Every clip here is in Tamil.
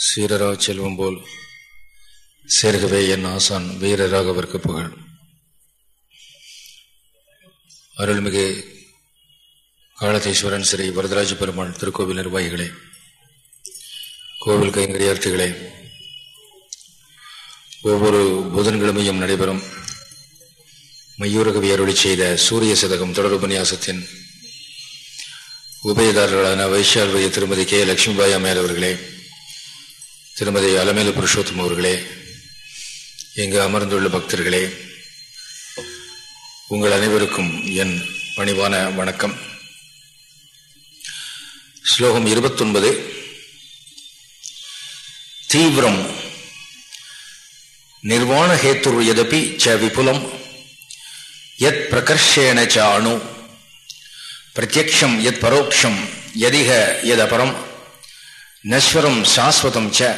சீரரா செல்வம் போல் சேர்கவே என் ஆசான் வீரராக அவருக்கு புகழ். அருள்மிகு காலதீஸ்வரன் ஸ்ரீ வரதராஜ பெருமாள் திருக்கோவில் நிர்வாகிகளே கோவில் கைங்கரியார்த்திகளே ஒவ்வொரு புதன்கிழமையும் நடைபெறும் மையூரகவி அருளி செய்த சூரிய சதகம் தொடர் உபன்யாசத்தின் உபயதாரர்களான வைஷால்வய திருமதி கே. லட்சுமிபாய் அம்மையார் அவர்களே திருமதி அலமேலு புருஷோத்தம் அவர்களே இங்கு அமர்ந்துள்ள பக்தர்களே உங்கள் அனைவருக்கும் என் பணிவான வணக்கம். ஸ்லோகம் இருபத்தொன்பது தீவிரம் நிர்வாண ஹேத்துர் எதபி ச விபுலம் யத் பிரகர்ஷேண ச அணு பிரத்யக்ஷம் யத் பரோக்ஷம் யதிக யதபரம். நஸ்வரம் சாஸ்வதம் ச.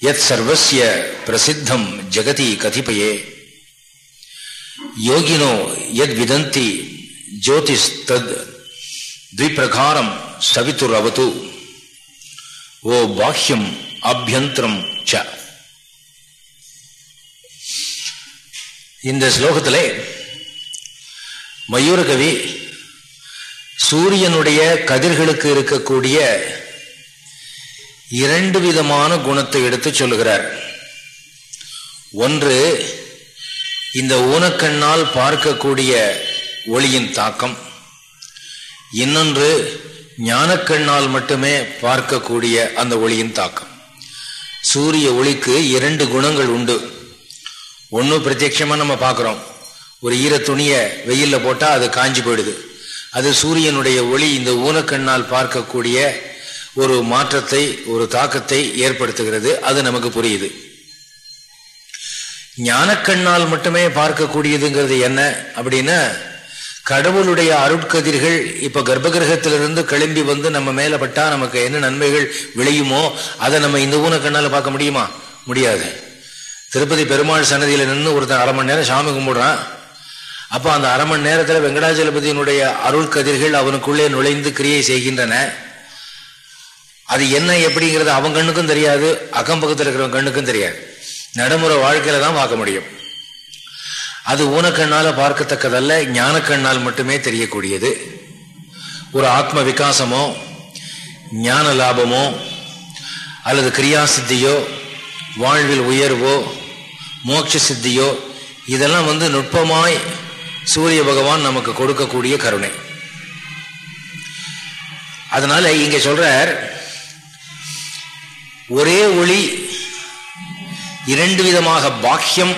யத் சர்வசிய பிரசித்தம் ஜெகதி கதிபயே. யோகினோ யத் விதந்தி ஜோதிஷ் தத் த்விப்பிரகாரம் சவித்துர் அவது ஓ பாஹ்யம் அபியந்திரம் ச. இந்த ஸ்லோகத்திலே மயூரகவி சூரியனுடைய கதிர்களுக்கு இருக்கக்கூடிய இரண்டு விதமான குணத்தை எடுத்து சொல்லுகிறார். ஒன்று இந்த ஊனக்கண்ணால் பார்க்கக்கூடிய ஒளியின் தாக்கம். இன்னொன்று ஞானக்கண்ணால் மட்டுமே பார்க்கக்கூடிய அந்த ஒளியின் தாக்கம். சூரிய ஒளிக்கு இரண்டு குணங்கள் உண்டு. ஒன்று பிரத்யட்சமாக நம்ம பார்க்குறோம். ஒரு ஈர துணியை வெயிலில் போட்டால் அது காஞ்சி போயிடுது. அது சூரியனுடைய ஒளி இந்த ஊனக்கண்ணால் பார்க்கக்கூடிய ஒரு மாற்றத்தை ஒரு தாக்கத்தை ஏற்படுத்துகிறது. அது நமக்கு புரியுது. ஞானக்கண்ணால் மட்டுமே பார்க்கக்கூடியதுங்கிறது என்ன அப்படின்னா கடவுளுடைய அருட்கதிர்கள் இப்ப கர்ப்பகிரகத்திலிருந்து கிளம்பி வந்து நம்ம மேல பட்டா நமக்கு என்ன நன்மைகள் விளையுமோ அதை நம்ம இந்த ஊனக்கண்ணால பார்க்க முடியுமா? முடியாது. திருப்பதி பெருமாள் சன்னதியில நின்று ஒருத்தன் அரை மணி நேரம் சாமி கும்பிடுறான். அப்போ அந்த அரை மணி நேரத்தில் வெங்கடாஜலபதியினுடைய அருள் கதிர்கள் அவனுக்குள்ளே நுழைந்து கிரியை செய்கின்றன. அது என்ன எப்படிங்கிறது அவன் கண்ணுக்கும் தெரியாது அக்கம் பக்கத்தில் இருக்கிறவன் கண்ணுக்கும் தெரியாது. நடைமுறை வாழ்க்கையில தான் பார்க்க முடியும். அது ஊனக்கண்ணால பார்க்கத்தக்கதல்ல ஞானக்கண்ணால் மட்டுமே தெரியக்கூடியது. ஒரு ஆத்ம விகாசமோ ஞான லாபமோ அல்லது கிரியா சித்தியோ வாழ்வில் உயர்வோ மோட்ச சித்தியோ இதெல்லாம் வந்து நுட்பமாய் சூரிய பகவான் நமக்கு கொடுக்கக்கூடிய கருணை. அதனால இங்க சொல்றார் ஒரே ஒளி இரண்டு விதமாக பாக்கியம்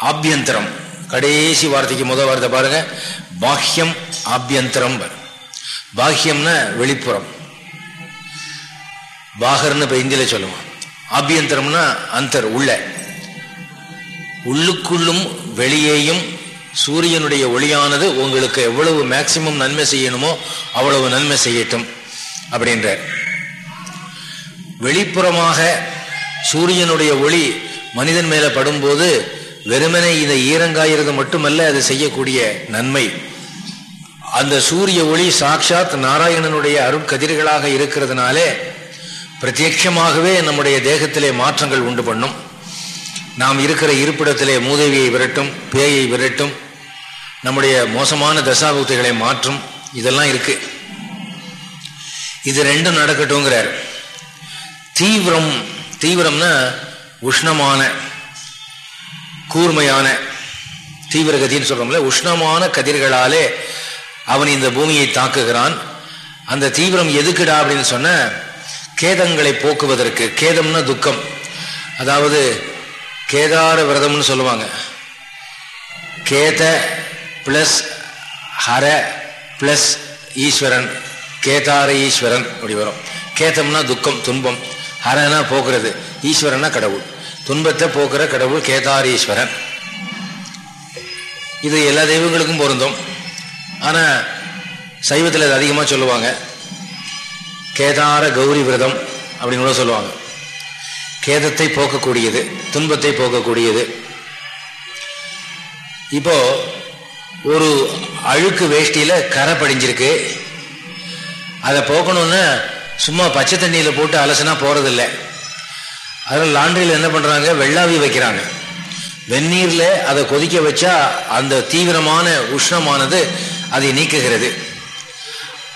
ஆபியந்தரம். கடைசி வார்த்தைக்கு முதல் வார்த்தை பாருங்க. பாக்கியம் ஆபியந்தரம். பாக்கியம்னா வெளிப்புறம். பாகர்னு இப்ப இந்தியில சொல்லுவோம் ஆபியந்தரம்னா அந்தர் உள்ள. உள்ளுக்குள்ளும் வெளியேயும் சூரியனுடைய ஒளியானது உங்களுக்கு எவ்வளவு மேக்சிமம் நன்மை செய்யணுமோ அவ்வளவு நன்மை செய்யட்டும் அப்படின்றார். வெளிப்புறமாக சூரியனுடைய ஒளி மனிதன் மேல படும்போது வெறுமனை இதை ஈரங்காயிறது மட்டுமல்ல அது செய்யக்கூடிய நன்மை. அந்த சூரிய ஒளி சாட்சாத் நாராயணனுடைய அருட்கதிர்களாக இருக்கிறதுனாலே பிரத்யட்சமாகவே நம்முடைய தேகத்திலே மாற்றங்கள் உண்டு பண்ணும். நாம் இருக்கிற இருப்பிடத்திலே மூதேவியை விரட்டும் பேயை விரட்டும் நம்முடைய மோசமான தசாபுக்திகளை மாற்றும். இதெல்லாம் இருக்கு. இது ரெண்டும் நடக்கட்டும்ங்கிறார். தீவிரம் தீவிரம்னா உஷ்ணமான கூர்மையான தீவிர கதின்னு சொல்றோம்ல உஷ்ணமான கதிர்களாலே அவன் இந்த பூமியை தாக்குகிறான். அந்த தீவிரம் எதுக்குடா அப்படின்னு சொன்ன கேதங்களை போக்குவதற்கு. கேதம்னா துக்கம். அதாவது கேதார விரதம்னு சொல்லுவாங்க. கேத பிளஸ் ஹர பிளஸ் ஈஸ்வரன். கேதார ஈஸ்வரன் அப்படி வரும். கேத்தம்னா துக்கம் துன்பம். அரணா போக்குறது ஈஸ்வரனா கடவுள். துன்பத்தை போக்குற கடவுள் கேதாரீஸ்வரன். இது எல்லா தெய்வங்களுக்கும் பொருந்தும். ஆனால் சைவத்தில் அது அதிகமாக சொல்லுவாங்க. கேதார கௌரி விரதம் அப்படின்னு கூட சொல்லுவாங்க. கேதத்தை போக்கக்கூடியது துன்பத்தை போக்கக்கூடியது. இப்போ ஒரு அழுக்கு வேஷ்டியில் கரை படிஞ்சிருக்கு. அதை போக்கணும்னா சும்மா பச்சை தண்ணியில் போட்டு அலசுனா போறதில்லை. அதில் லாண்ட்ரியில் என்ன பண்ணுறாங்க வெள்ளாவி வைக்கிறாங்க. வெந்நீரில் அதை கொதிக்க வச்சா அந்த தீவிரமான உஷ்ணமானது அதை நீக்குகிறது.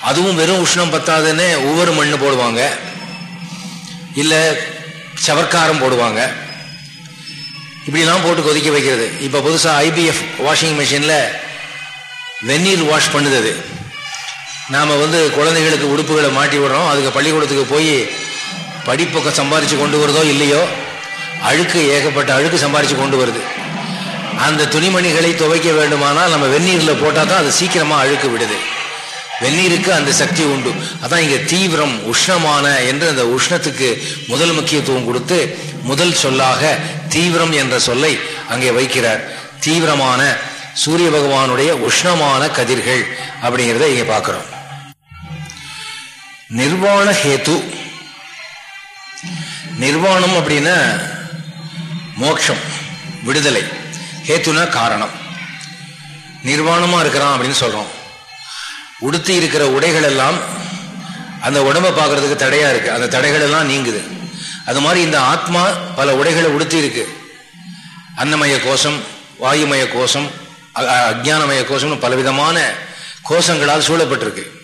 அதுவும் வெறும் உஷ்ணம் பத்தாதுன்னு ஒவ்வொரு மண்ணு போடுவாங்க. இல்லை சவர்க்காரம் போடுவாங்க. இப்படிலாம் போட்டு கொதிக்க வைக்கிறது. இப்போ புதுசாக ஐபிஎஃப் வாஷிங் மிஷினில் வெந்நீர் வாஷ் பண்ணுது அது. நாம் வந்து குழந்தைகளுக்கு உடுப்புகளை மாட்டி விடுறோம். அதுக்கு பள்ளிக்கூடத்துக்கு போய் படிப்பக்கம் சம்பாரித்து கொண்டு வருதோ இல்லையோ அழுக்கு ஏகப்பட்ட அழுக்கு சம்பாரித்து கொண்டு வருது. அந்த துணிமணிகளை துவைக்க வேண்டுமானால் நம்ம வெந்நீரில் போட்டால் தான் அது சீக்கிரமாக அழுக்கு விடுது. வெந்நீருக்கு அந்த சக்தி உண்டு. அதான் இங்கே தீவிரம் உஷ்ணமான என்று அந்த உஷ்ணத்துக்கு முதல் முக்கியத்துவம் கொடுத்து முதல் சொல்லாக தீவிரம் என்ற சொல்லை அங்கே வைக்கிறார். தீவிரமான சூரிய பகவானுடைய உஷ்ணமான கதிர்கள் அப்படிங்கிறத இங்கே பார்க்குறோம். நிர்வாண ஹேத்து. நிர்வாணம் அப்படின்னா மோட்சம் விடுதலை. ஹேத்துனா காரணம். நிர்வாணமாக இருக்கிறான் அப்படின்னு சொல்கிறோம் உடுத்தி இருக்கிற உடைகள் எல்லாம் அந்த உடம்பை பார்க்கறதுக்கு தடையாக இருக்குது அந்த தடைகள் எல்லாம் நீங்குது. அது மாதிரி இந்த ஆத்மா பல உடைகளை உடுத்தி இருக்கு. அன்னமய கோஷம் வாயுமய கோஷம் அஜ்ஞானமய கோஷம்னு பலவிதமான கோஷங்களால் சூழப்பட்டிருக்கு.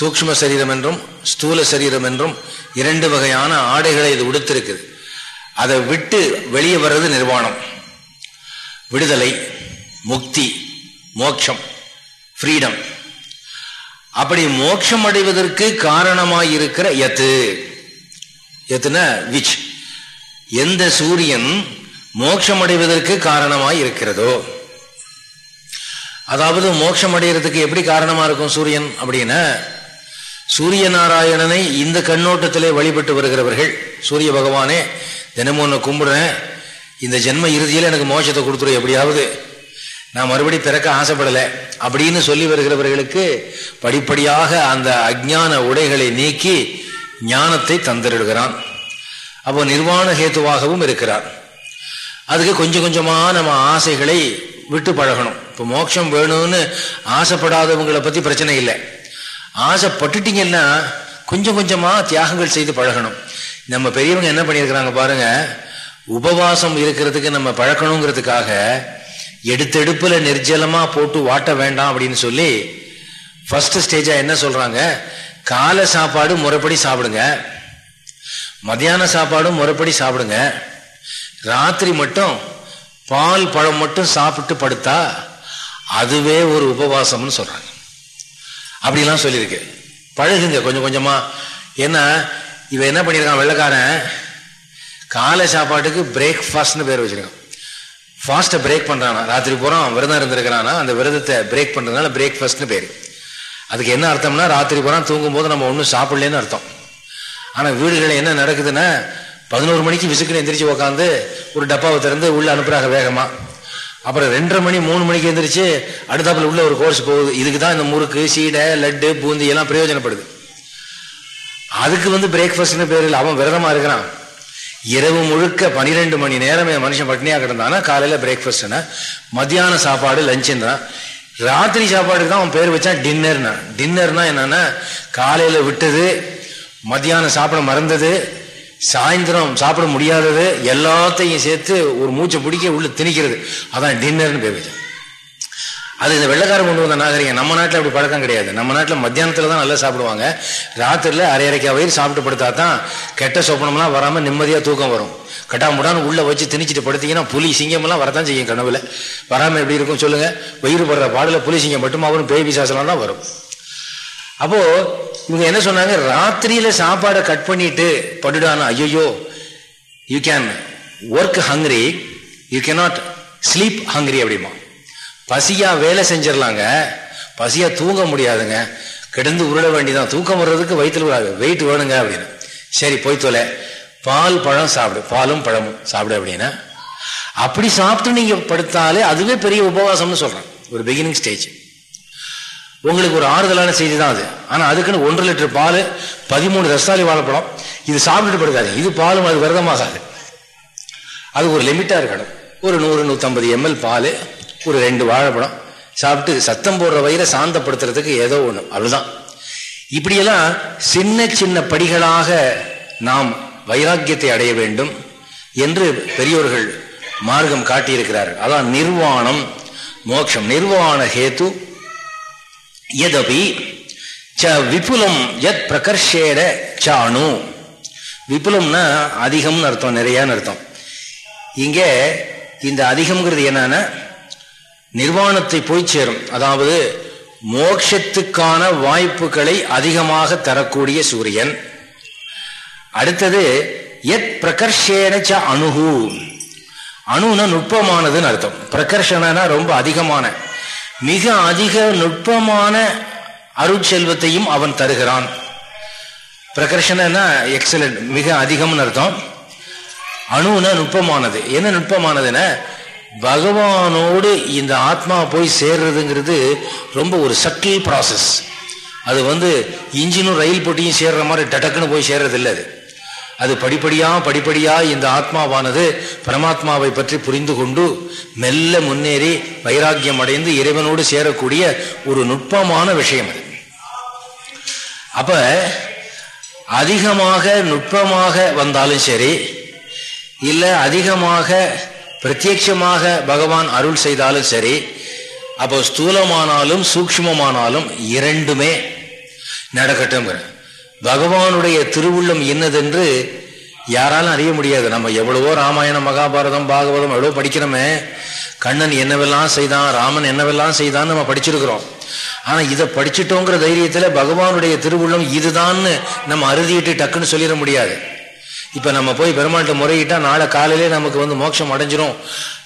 சூக்ம சரீரம் என்றும் ஸ்தூல சரீரம் என்றும் இரண்டு வகையான ஆடைகளை இது உடுத்திருக்குது. அதை விட்டு வெளியே வர்றது நிர்வாணம். விடுதலை முக்தி மோட்சம் ஃப்ரீடம். அப்படி மோட்சம் அடைவதற்கு காரணமாயிருக்கிற எத்து எத்துனா விச். எந்த சூரியன் மோட்சம் அடைவதற்கு காரணமாய் இருக்கிறதோ அதாவது மோட்சம் அடைகிறதுக்கு எப்படி காரணமா இருக்கும் சூரியன் அப்படின்னா சூரிய நாராயணனை இந்த கண்ணோட்டத்திலே வழிபட்டு வருகிறவர்கள் சூரிய பகவானே தினமும் ஒன்று கும்பிடுறேன் இந்த ஜென்ம இறுதியில் எனக்கு மோட்சத்தை கொடுத்துரு எப்படியாவது. நான் மறுபடி பிறக்க ஆசைப்படலை அப்படின்னு சொல்லி வருகிறவர்களுக்கு படிப்படியாக அந்த அஜான உடைகளை நீக்கி ஞானத்தை தந்திருக்கிறான். அப்போ நிர்வாண ஹேத்துவாகவும் இருக்கிறார் அதுக்கு கொஞ்சம் கொஞ்சமாக நம்ம ஆசைகளை விட்டு பழகணும். இப்போ மோட்சம் வேணும்னு ஆசைப்படாதவங்களை பற்றி பிரச்சனை இல்லை. ஆசைப்பட்டுட்டீங்கன்னா கொஞ்சம் கொஞ்சமாக தியாகங்கள் செய்து பழகணும். நம்ம பெரியவங்க என்ன பண்ணியிருக்கிறாங்க பாருங்க உபவாசம் இருக்கிறதுக்கு நம்ம பழக்கணுங்கிறதுக்காக எடுத்தெடுப்பில் நிர்ஜலமாக போட்டு வாட்ட வேண்டாம் அப்படின்னு சொல்லி ஃபர்ஸ்ட் ஸ்டேஜாக என்ன சொல்கிறாங்க காலை சாப்பாடு முறைப்படி சாப்பிடுங்க. மதியான சாப்பாடும் முறைப்படி சாப்பிடுங்க. ராத்திரி மட்டும் பால் பழம் மட்டும் சாப்பிட்டு படுத்தா அதுவே ஒரு உபவாசம்னு சொல்றாங்க. அப்படிலாம் சொல்லியிருக்கு. பழகுங்க கொஞ்சம் கொஞ்சமா. ஏன்னா இவன் என்ன பண்ணியிருக்கான் வெள்ளக்காரன்? காலை சாப்பாட்டுக்கு பிரேக்ஃபாஸ்ட்னு பேர் வச்சிருக்கான். ஃபாஸ்ட்டை பிரேக் பண்ணுறானா ராத்திரி பூரா விரதம் இருந்திருக்கிறானா? அந்த விரதத்தை பிரேக் பண்ணுறதுனால பிரேக்ஃபாஸ்ட்னு பேர். அதுக்கு என்ன அர்த்தம்னா ராத்திரி பூரா தூங்கும்போது நம்ம ஒன்றும் சாப்பிடலன்னு அர்த்தம். ஆனால் வீடுகளில் என்ன நடக்குதுன்னா பதினோரு மணிக்கு விசுக்குன்னு எந்திரிச்சு உக்காந்து ஒரு டப்பாவை திறந்து உள்ள அனுப்புறாங்க வேகமாக அப்புறம் ரெண்டரை மணி மூணு மணிக்கு எழுந்திரிச்சு அடுத்தாப்புல உள்ள ஒரு கோர்ஸ் போகுது. இதுக்கு தான் இந்த முறுக்கு சீடை லட்டு பூந்தி எல்லாம் பிரயோஜனப்படுது. அதுக்கு வந்து பிரேக்ஃபாஸ்ட்னு பேர் இல்லை. அவன் விரதமா இருக்கிறான். இரவு முழுக்க பனிரெண்டு மணி நேரம் என் மனுஷன் பட்னியாக கிடந்தானா காலையில் பிரேக்ஃபாஸ்ட்னா மத்தியான சாப்பாடு லஞ்சுன்றான் ராத்திரி சாப்பாடுக்கு தான் அவன் பேர் வச்சான் டின்னர்னா டின்னர்னா என்னன்னா காலையில் விட்டது மத்தியானம் சாப்பிட மறந்தது சாயந்தரம் சாப்பிட முடியாதது எல்லாத்தையும் சேர்த்து ஒரு மூச்சை பிடிக்க உள்ள திணிக்கிறது. அதான் டின்னர்னு பேர் வச்சான் அது இந்த வெள்ளக்காரன் கொண்டு வந்த நாகரிகம். நம்ம நாட்டில் அப்படி பழக்கம் கிடையாது. நம்ம நாட்டில் மத்தியானத்தில் தான் நல்லா சாப்பிடுவாங்க. ராத்திரியில் அரை அரைக்கா வயிறு சாப்பிட்டு படுத்தா தான் கெட்ட சொப்பனம்லாம் வராமல் நிம்மதியாக தூக்கம் வரும். கட்டாமுடான்னு உள்ளே வச்சு திணிச்சிட்டு படுத்தீங்கன்னா புலி சிங்கம்லாம் வரதான் செய்யும் கனவுல. வராமல் எப்படி இருக்கும் சொல்லுங்கள் வயிறு படுற பாடலில் புலி சிங்கம் மட்டுமா வரும் பேய் பிசாசெல்லாம் தான் வரும். அப்போ இவங்க என்ன சொன்னாங்க? ராத்திரியில சாப்பாடை கட் பண்ணிட்டு படுடானா? ஐயோ you can work hungry you cannot sleep hungry அப்படிமா. பசியா வேலை செஞ்சிடலாங்க பசியா தூங்க முடியாதுங்க. கிடந்து உருள வேண்டியதான் தூக்கம் வர்றதுக்கு வயிற்றுல வெயிட் வேணுங்க அப்படின்னு. சரி போய் தொலை. பால் பழம் சாப்பிடு. பாலும் பழமும் சாப்பிடு அப்படின்னா அப்படி சாப்பிட்டு நீங்க படுத்தாலே அதுவே பெரிய உபவாசம்னு சொல்றேன் ஒரு பிகினிங் ஸ்டேஜ் உங்களுக்கு ஒரு ஆறுதலான செய்தி தான் அது. ஆனால் அதுக்குன்னு ஒன்றரை லிட்டர் பால் பதிமூணு ரஸ்தாலி வாழைப்பழம் இது சாப்பிட்டுட்டு படுக்காது இது பாலும் அது விரதமாகாது. அது ஒரு லிமிட்டாக இருக்கணும். ஒரு நூறு நூற்றம்பது எம்எல் பால் ஒரு ரெண்டு வாழைப்பழம் சாப்பிட்டு சத்தம் போடுற வயிறை சாந்தப்படுத்துறதுக்கு ஏதோ ஒன்று அவ்வளோதான் இப்படியெல்லாம் சின்ன சின்ன படிகளாக நாம் வைராக்கியத்தை அடைய வேண்டும் என்று பெரியோர்கள் மார்க்கம் காட்டியிருக்கிறார்கள். அதான் நிர்வாணம் மோட்சம். நிர்வாண ஹேத்து எதபி ச விபுலம் எத் பிரகர்ஷேட சாணு விபுலம்னா அதிகம்னு அர்த்தம் நிறையான்னு அர்த்தம். இங்கே இந்த அதிகம்ங்கிறது என்னன்னா நிர்வாணத்தை போய் சேரும். அதாவது மோட்சத்துக்கான வாய்ப்புகளை அதிகமாக தரக்கூடிய சூரியன். அடுத்தது எத் பிரகர்ஷேன ச அணுகு அணுனா நுட்பமானதுன்னு அர்த்தம். பிரகர்ஷனா ரொம்ப அதிகமான மிக அதிக நுட்பமான அருட்செல்வத்தையும் அவன் தருகிறான். பிரகர்ஷனா எக்ஸலண்ட் மிக அதிகம்னு அர்த்தம். அணுனா நுட்பமானது. என்ன நுட்பமானதுன்னா பகவானோடு இந்த ஆத்மா போய் சேர்றதுங்கிறது ரொம்ப ஒரு சட்டில் ப்ராசஸ் அது வந்து இன்ஜினும் ரயில் போட்டியும் சேர்ற மாதிரி டடக்குன்னு போய் சேர்றது இல்லை அது. அது படிப்படியா படிப்படியா இந்த ஆத்மாவானது பரமாத்மாவை பற்றி புரிந்து கொண்டு மெல்ல முன்னேறி வைராக்கியம் அடைந்து இறைவனோடு சேரக்கூடிய ஒரு நுட்பமான விஷயம் அது. அப்ப அதிகமாக நுட்பமாக வந்தாலும் சரி இல்லை அதிகமாக பிரத்யட்சமாக பகவான் அருள் செய்தாலும் சரி அப்போ ஸ்தூலமானாலும் சூக்ஷ்மமானாலும் இரண்டுமே நடக்கட்டும் பகவானுடைய திருவுள்ளம் என்னதென்று யாராலும் அறிய முடியாது. நம்ம எவ்வளவோ ராமாயணம் மகாபாரதம் பாகவதம் எவ்வளோ படிக்கிறோமே கண்ணன் என்னவெல்லாம் செய்தான் ராமன் என்னவெல்லாம் செய்தான்னு நம்ம படிச்சிருக்கிறோம். ஆனா இதை படிச்சுட்டோங்கிற தைரியத்துல பகவானுடைய திருவுள்ளம் இதுதான்னு நம்ம அறுதிட்டு டக்குன்னு சொல்லிட முடியாது. இப்ப நம்ம போய் பெருமாள்கிட்ட முறையிட்டா நாளை காலையிலே நமக்கு வந்து மோட்சம் அடைஞ்சிரும்.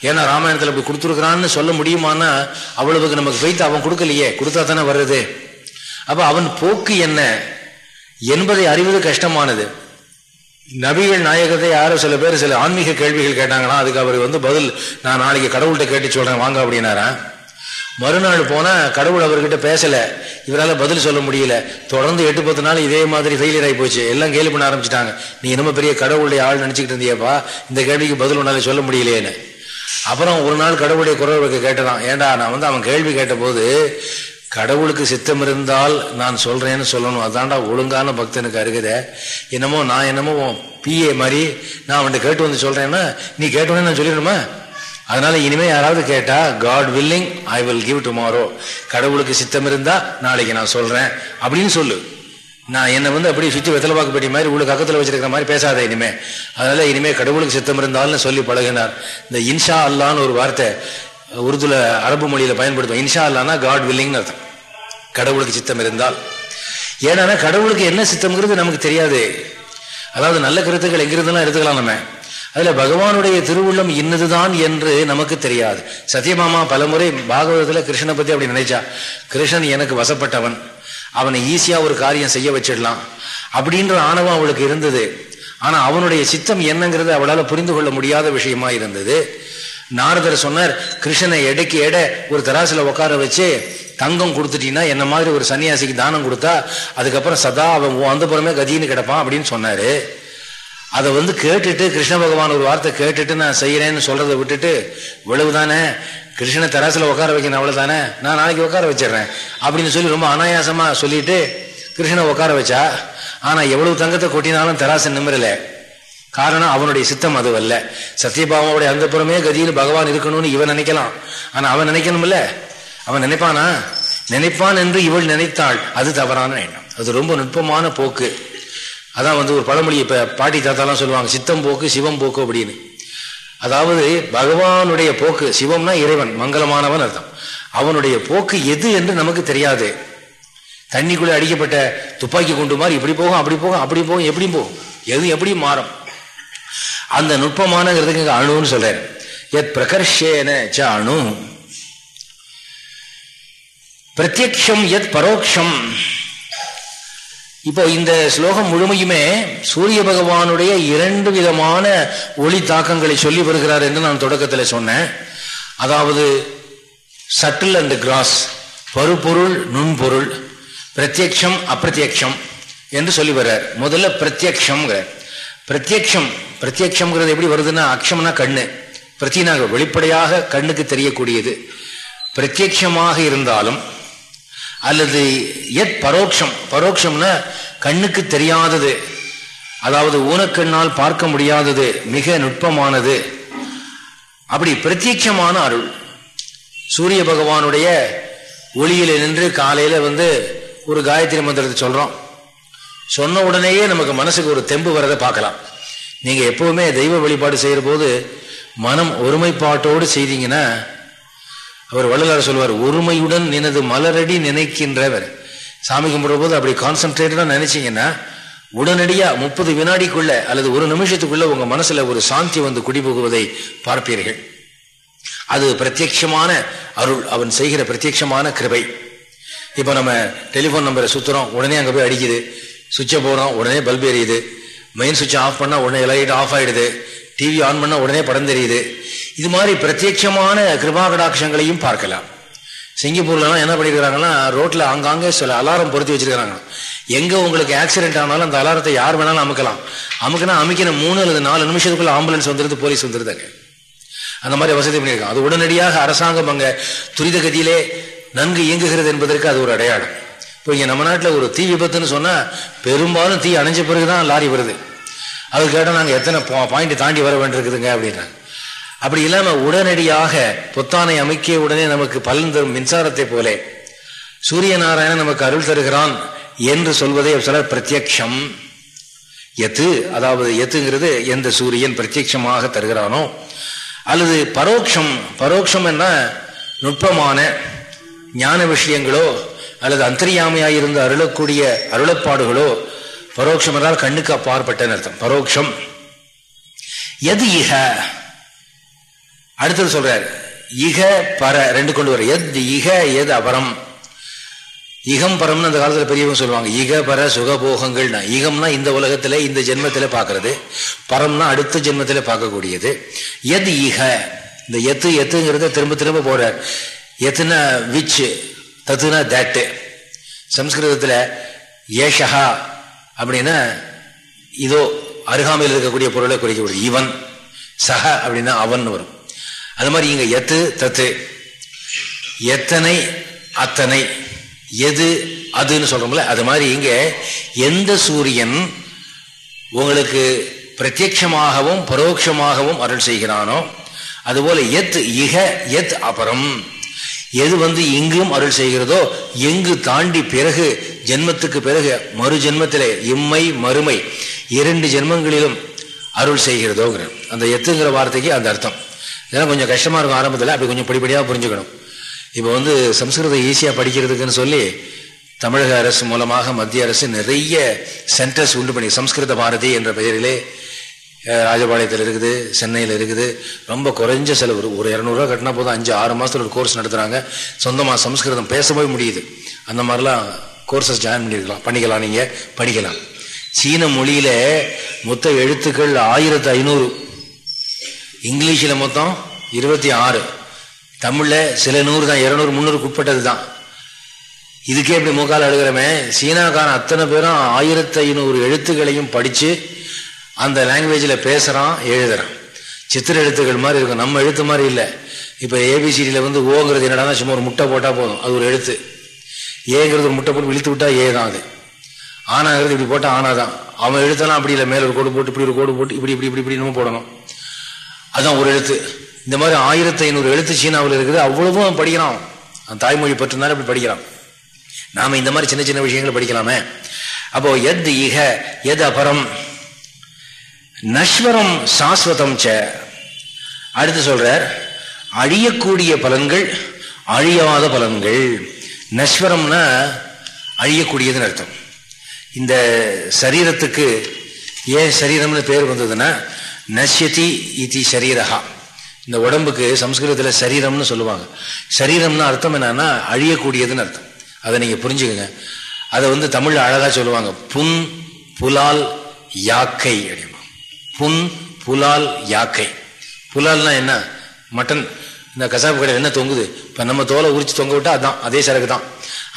ஏன்னா ராமாயணத்துல இப்படி கொடுத்துருக்கிறான்னு சொல்ல முடியுமானா அவ்வளவுக்கு நமக்கு வைத்து அவன் கொடுக்கலையே கொடுத்தா தானே வருது அப்ப அவன் போக்கு என்ன? என்பதை அறிவது கஷ்டமானது. நபிகள் நாயகத்தை யாரும் சில பேர் சில ஆன்மீக கேள்விகள் கேட்டாங்கன்னா அதுக்கு அவர் வந்து பதில் நான் நாளைக்கு கடவுள்கிட்ட கேட்டு சொல்றேன் வாங்க அப்படின்னாரா? மறுநாள் போனால் கடவுள் அவர்கிட்ட பேசலை. இவரால் பதில் சொல்ல முடியல. தொடர்ந்து எட்டு பத்து நாள் இதே மாதிரி ஃபெயிலியர் ஆகி போச்சு. எல்லாம் கேள்வி பண்ண ஆரம்பிச்சிட்டாங்க. நீ என்னமோ பெரிய கடவுளுடைய ஆள் நினச்சிக்கிட்டு இருந்தியப்பா. இந்த கேள்விக்கு பதில் உன்னால சொல்ல முடியலையேன்னு அப்புறம் ஒரு நாள் கடவுளுடைய குரலுக்கு கேட்டதான். ஏண்டா? நான் வந்து அவன் கேள்வி கேட்டபோது கடவுளுக்கு சித்தம் இருந்தால் நான் சொல்றேன்னு சொல்லணும். அதான்டா ஒழுங்கான பக்தனுக்கு அருகுத. என்னமோ நான் என்னமோ பிஏ மாதிரி நான் அவன்கிட்ட கேட்டு வந்து சொல்றேன்னா நீ கேட்டோன்னே நான் சொல்லிடணுமா? அதனால இனிமே யாராவது கேட்டா God willing I will give tomorrow கடவுளுக்கு சித்தம் இருந்தா நாளைக்கு நான் சொல்றேன். அப்படின்னு சொல்லு. நான் என்னை வந்து அப்படியே சுற்றி வெத்தலைப்பாக்கு பெட்டி மாதிரி உங்களுக்கு கக்கத்தில் வச்சிருக்கிற மாதிரி பேசாத இனிமே. அதனால இனிமே கடவுளுக்கு சித்தம் இருந்தாலும் சொல்லி பழகினார். இந்த இன்ஷா அல்லான்னு ஒரு வார்த்தை. உருதுல அரபு மொழியில பயன்படுத்துவோம். இன்ஷா அல்லானா காட் வில்லிங்னு அர்த்தம். கடவுளுக்கு சித்தம் இருந்தால். ஏன்னா கடவுளுக்கு என்ன சித்தம்ங்கிறது நமக்கு தெரியாது. அதாவது நல்ல கருத்துக்கள் எங்கிருந்தெல்லாம் எடுத்துக்கலாம் நம்ம. அதுல பகவானுடைய திருவுள்ளம் இன்னதுதான் என்று நமக்கு தெரியாது. சத்தியமாமா பலமுறை பாகவதத்துல கிருஷ்ணனை பத்தி அப்படி நினைச்சா கிருஷ்ணன் எனக்கு வசப்பட்டவன். அவனை ஈஸியா ஒரு காரியம் செய்ய வச்சிடலாம். அப்படின்ற ஆணவம் அவளுக்கு இருந்தது. ஆனா அவனுடைய சித்தம் என்னங்கிறது அவளால் புரிந்து கொள்ள முடியாத விஷயமா இருந்தது. நாரதர் சொன்னார் கிருஷ்ணனை எடைக்கு எடை ஒரு தராசில உட்கார வச்சு தங்கம் கொடுத்துட்டீங்கன்னா என்ன மாதிரி ஒரு சன்னியாசிக்கு தானம் கொடுத்தா அதுக்கப்புறம் சதா அவன் அந்த புறமே கதின்னு கிடப்பான் அப்படின்னு சொன்னாரு. அதை வந்து கேட்டுட்டு கிருஷ்ண பகவான் ஒரு வார்த்தை கேட்டுட்டு நான் செய்யறேன்னு சொல்றதை விட்டுட்டு இவ்வளவுதானே கிருஷ்ணனை தராசில உட்கார வைக்கணும் அவ்வளவுதானே நான் நாளைக்கு உட்கார வச்சிடுறேன் அப்படின்னு சொல்லி ரொம்ப அனாயாசமா சொல்லிட்டு கிருஷ்ணனை உட்கார வச்சா ஆனா எவ்வளவு தங்கத்தை கொட்டினாலும் தராசு நிமிரலை காரணம் அவனுடைய சித்தம் அது அல்ல சத்யபாமாவுடைய அந்த புறமே கதியில் பகவான் இருக்கணும்னு இவன் நினைக்கலாம். ஆனா அவன் நினைக்கணும்ல? அவன் நினைப்பானா? நினைப்பான் என்று இவள் நினைத்தாள். அது தவறான எண்ணம். அது ரொம்ப நுட்பமான போக்கு. அதான் வந்து ஒரு பழமொழி இப்ப பாட்டி தாத்தாலாம் சொல்லுவாங்க சித்தம் போக்கு சிவம் போக்கு அப்படின்னு. அதாவது பகவானுடைய போக்கு சிவம்னா இறைவன் மங்களமானவன் அர்த்தம். அவனுடைய போக்கு எது என்று நமக்கு தெரியாது. தண்ணிக்குள்ளே அடிக்கப்பட்ட துப்பாக்கி கொண்டு மாதிரி இப்படி போகும் அப்படி போகும் அப்படி போகும் எப்படி போகும். எது எப்படி மாறும். அந்த நுட்பமானங்கிறதுக்கு அணுன்னு சொல்றேன். எத் பிரகர்ஷேன ச அணு. பிரத்யக்ஷம் எத் பரோக்ஷம். இப்போ இந்த ஸ்லோகம் முழுமையுமே சூரிய பகவானுடைய இரண்டு விதமான ஒளி தாக்கங்களை சொல்லி வருகிறார் என்று நான் தொடக்கத்தில் சொன்னேன். அதாவது சட்டில் அண்ட் கிராஸ் பருப்பொருள் நுண்பொருள் பிரத்யக்ஷம் அப்பிரத்யக்ஷம் என்று சொல்லி வர்றார். முதல்ல பிரத்யக்ஷம்ங்கிறார். பிரத்யக்ஷம். பிரத்யக்ஷம்ங்கிறது எப்படி வருதுன்னா அக்ஷம்னா கண்ணு. பிரத்தினாக வெளிப்படையாக கண்ணுக்கு தெரியக்கூடியது. பிரத்யக்ஷமாக இருந்தாலும் அல்லது எத் பரோட்சம் பரோட்சம்னா கண்ணுக்கு தெரியாதது. அதாவது ஊனக்கண்ணால் பார்க்க முடியாதது. மிக நுட்பமானது. அப்படி பிரத்யட்சமான அருள். சூரிய பகவானுடைய ஒளியில நின்று காலையில வந்து ஒரு காயத்ரி மந்திரத்தை சொல்றோம். சொன்ன உடனேயே நமக்கு மனசுக்கு ஒரு தெம்பு வரதை பார்க்கலாம். நீங்கள் எப்போவுமே தெய்வ வழிபாடு செய்கிற போது மனம் ஒருமைப்பாட்டோடு செய்தீங்கன்னா அவர் வள்ளலார் சொல்வார் ஒருமையுடன் நினது மலரடி நினைக்கின்றவர். சாமி கும்பிடுற போது அப்படி கான்சன்ட்ரேட்டடாக நினைச்சிங்கன்னா உடனடியாக முப்பது வினாடிக்குள்ள அல்லது ஒரு நிமிஷத்துக்குள்ள உங்கள் மனசில் ஒரு சாந்தி வந்து குடிபுகுவதை பார்ப்பீர்கள். அது பிரத்யட்சமான அருள் அவன் செய்கிற பிரத்யட்சமான கிருபை. இப்போ நம்ம டெலிஃபோன் நம்பரை சுத்துறோம் உடனே அங்கே போய் அடிக்குது. சுவிட்சை போடுறோம் உடனே பல்ப் எரியுது. மெயின் சுவிட்ச் ஆஃப் பண்ணால் உடனே லைட் ஆஃப் ஆயிடுது. டிவி ஆன் பண்ணால் உடனே படம் தெரியுது. இது மாதிரி பிரத்யட்சமான கிருபாகடாட்சங்களையும் பார்க்கலாம். சிங்கப்பூர்லலாம் என்ன பண்ணியிருக்கிறாங்கன்னா ரோட்டில் ஆங்காங்கே சில அலாரம் பொருத்தி வச்சிருக்கிறாங்க. எங்கே உங்களுக்கு ஆக்சிடென்ட் ஆனாலும் அந்த அலாரத்தை யார் வேணாலும் அமுக்கலாம். அமுக்கினா அமைக்கிற மூணு அல்லது நாலு நிமிஷத்துக்குள்ள ஆம்புலன்ஸ் வந்துருது போலீஸ் வந்துருதாங்க அந்த மாதிரி வசதி பண்ணியிருக்காங்க அது உடனடியாக அரசாங்கம் அங்கே துரித கதியிலே நன்கு இயங்குகிறது என்பதற்கு அது ஒரு அடையாளம். இப்போ இங்கே நம்ம நாட்டில் ஒரு தீ விபத்துன்னு சொன்னால் பெரும்பாலும் தீ அணைஞ்ச பிறகுதான் லாரி வருது. அது கேட்டால் நாங்கள் எத்தனை பாயிண்ட் தாண்டி வர வேண்டியிருக்குதுங்க அப்படின்றாங்க. அப்படி இல்லாமல் உடனடியாக பொத்தானை அமைக்கிய உடனே நமக்கு பலன் தரும் மின்சாரத்தை போலே. சூரிய நாராயணன் நமக்கு அருள் தருகிறான் என்று சொல்வதே சிலர் பிரத்யக்ஷம். எத்து அதாவது எத்துங்கிறது எந்த சூரியன் பிரத்யட்சமாக தருகிறானோ. அல்லது பரோட்சம் பரோட்சம் என்ன? நுட்பமான ஞான விஷயங்களோ அல்லது அந்தரியாமையாயிருந்து அருளக்கூடிய அருளப்பாடுகளோ பரோட்சம் என்றால் கண்ணுக்கு அப்பாற்பட்டன்னு அர்த்தம். பரோட்சம் எது இக அடுத்தது சொல்றார். இக பர ரெண்டு கொண்டு வர எத் இக எது அபரம். இகம் பரம்னு அந்த காலத்தில் பெரியவங்க சொல்லுவாங்க. இக பர சுகபோகங்கள்னா. இகம்னா இந்த உலகத்துல இந்த ஜென்மத்தில் பார்க்கறது. பரம்னா அடுத்த ஜென்மத்தில் பார்க்கக்கூடியது. எது இக இந்த எத்து எத்துங்கிறத திரும்ப திரும்ப போடுறார். எத்துனா விச்சு. தத்துனா தட்டு சம்ஸ்கிருதத்தில் ஏஷகா அப்படின்னா இதோ அருகாமையில் இருக்கக்கூடிய பொருளை குறிக்கக்கூடிய இவன் சக அப்படின்னா அவன் வரும். அது மாதிரி இங்கே எத்து தத்து. எத்தனை அத்தனை எது அதுன்னு சொல்கிறோம்ல அது மாதிரி இங்கே எந்த சூரியன் உங்களுக்கு பிரத்யட்சமாகவும் பரோட்சமாகவும் அருள் செய்கிறானோ அதுபோல எத் இக எத் அபரம். எது வந்து இங்கும் அருள் செய்கிறதோ எங்கு தாண்டி பிறகு ஜென்மத்துக்கு பிறகு மறு ஜென்மத்திலே இம்மை மறுமை இரண்டு ஜென்மங்களிலும் அருள் செய்கிறதோங்கிற அந்த எத்துங்கிற வார்த்தைக்கு அந்த அர்த்தம். இதெல்லாம் கொஞ்சம் கஷ்டமாக இருக்கும் ஆரம்பத்தில் அப்படி கொஞ்சம் படிப்படியாக புரிஞ்சுக்கணும். இப்போ வந்து சம்ஸ்கிருதம் ஈஸியாக படிக்கிறதுக்குன்னு சொல்லி தமிழக அரசு மூலமாக மத்திய அரசு நிறைய சென்டர்ஸ் உண்டு பண்ணி சம்ஸ்கிருத பாரதி என்ற பெயரிலே ராஜபாளையத்தில் இருக்குது சென்னையில் இருக்குது. ரொம்ப குறைஞ்ச செலவு. ஒரு இரநூறுவா கட்டினா போதும். அஞ்சு ஆறு மாதத்தில் ஒரு கோர்ஸ் நடத்துகிறாங்க சொந்தமாக சம்ஸ்கிருதம் பேசவே முடியுது. அந்த மாதிரிலாம் கோர்சஸ் ஜாயின் பண்ணியிருக்கலாம். பண்ணிக்கலாம் நீங்கள் படிக்கலாம். சீன மொழியில் மொத்த எழுத்துக்கள் ஆயிரத்து ஐநூறு. இங்கிலீஷில் மொத்தம் இருபத்தி ஆறு. தமிழில் சில நூறு தான். இரநூறு முந்நூறுக்கு உட்பட்டது தான். இதுக்கே இப்படி மூக்கால் அழுகிறமே. சீனாக்கான அத்தனை பேரும் ஆயிரத்தி ஐநூறு எழுத்துக்களையும் படித்து அந்த லாங்குவேஜில் பேசுகிறான் எழுதுகிறான் சித்திர எழுத்துக்கள் மாதிரி இருக்கும். நம்ம எழுத்து மாதிரி இல்லை. இப்போ ஏபிசிடியில் வந்து ஓங்கிறது என்னடா சும்மா ஒரு முட்டை போட்டால் போதும். அது ஒரு எழுத்து. ஏங்கிறது ஒரு முட்டை போட்டு இழுத்து விட்டால் ஏ தான் அது. ஆனாங்கிறது இப்படி போட்டால் ஆனாதான் அவன் எழுத்தெல்லாம் அப்படி இல்லை. மேலே ஒரு கோடு போட்டு இப்படி ஒரு கோடு போட்டு இப்படி இப்படி இப்படி இப்படி நம்ம போடணும். அதுதான் ஒரு எழுத்து. இந்த மாதிரி ஆயிரத்தி ஐநூறு எழுத்து சீனாவில் இருக்குது. அவ்வளவும் அவன் படிக்கிறான். அந்த தாய்மொழி பற்றினாலும் அப்படி படிக்கிறான். நாம இந்த மாதிரி சின்ன சின்ன விஷயங்களை படிக்கலாமே. அப்போ எத் இக எது அபரம். நஸ்வரம் சாஸ்வதம் ச. அடுத்து சொல்றார் அழியக்கூடிய பலன்கள் அழியாத பலன்கள். நஸ்வரம்னா அழியக்கூடியதுன்னு அர்த்தம். இந்த சரீரத்துக்கு ஏன் சரீரம்னு பேர் வந்ததுன்னா நஷ்யதி இதி சரீரஹா. இந்த உடம்புக்கு சம்ஸ்கிருதத்தில் சரீரம்னு சொல்லுவாங்க. சரீரம்னு அர்த்தம் என்னன்னா அழியக்கூடியதுன்னு அர்த்தம். அதை நீங்கள் புரிஞ்சுக்கோங்க. அதை வந்து தமிழில் அழகாக சொல்லுவாங்க. புன் புலால் யாக்கை அப்படிமா புன் புலால் யாக்கை. புலால்னா என்ன? மட்டன். இந்த கசாப்பு கடையில் என்ன தொங்குது? இப்போ நம்ம தோலை உரிச்சு தொங்க விட்டா அதான் அதே சரக்கு தான்.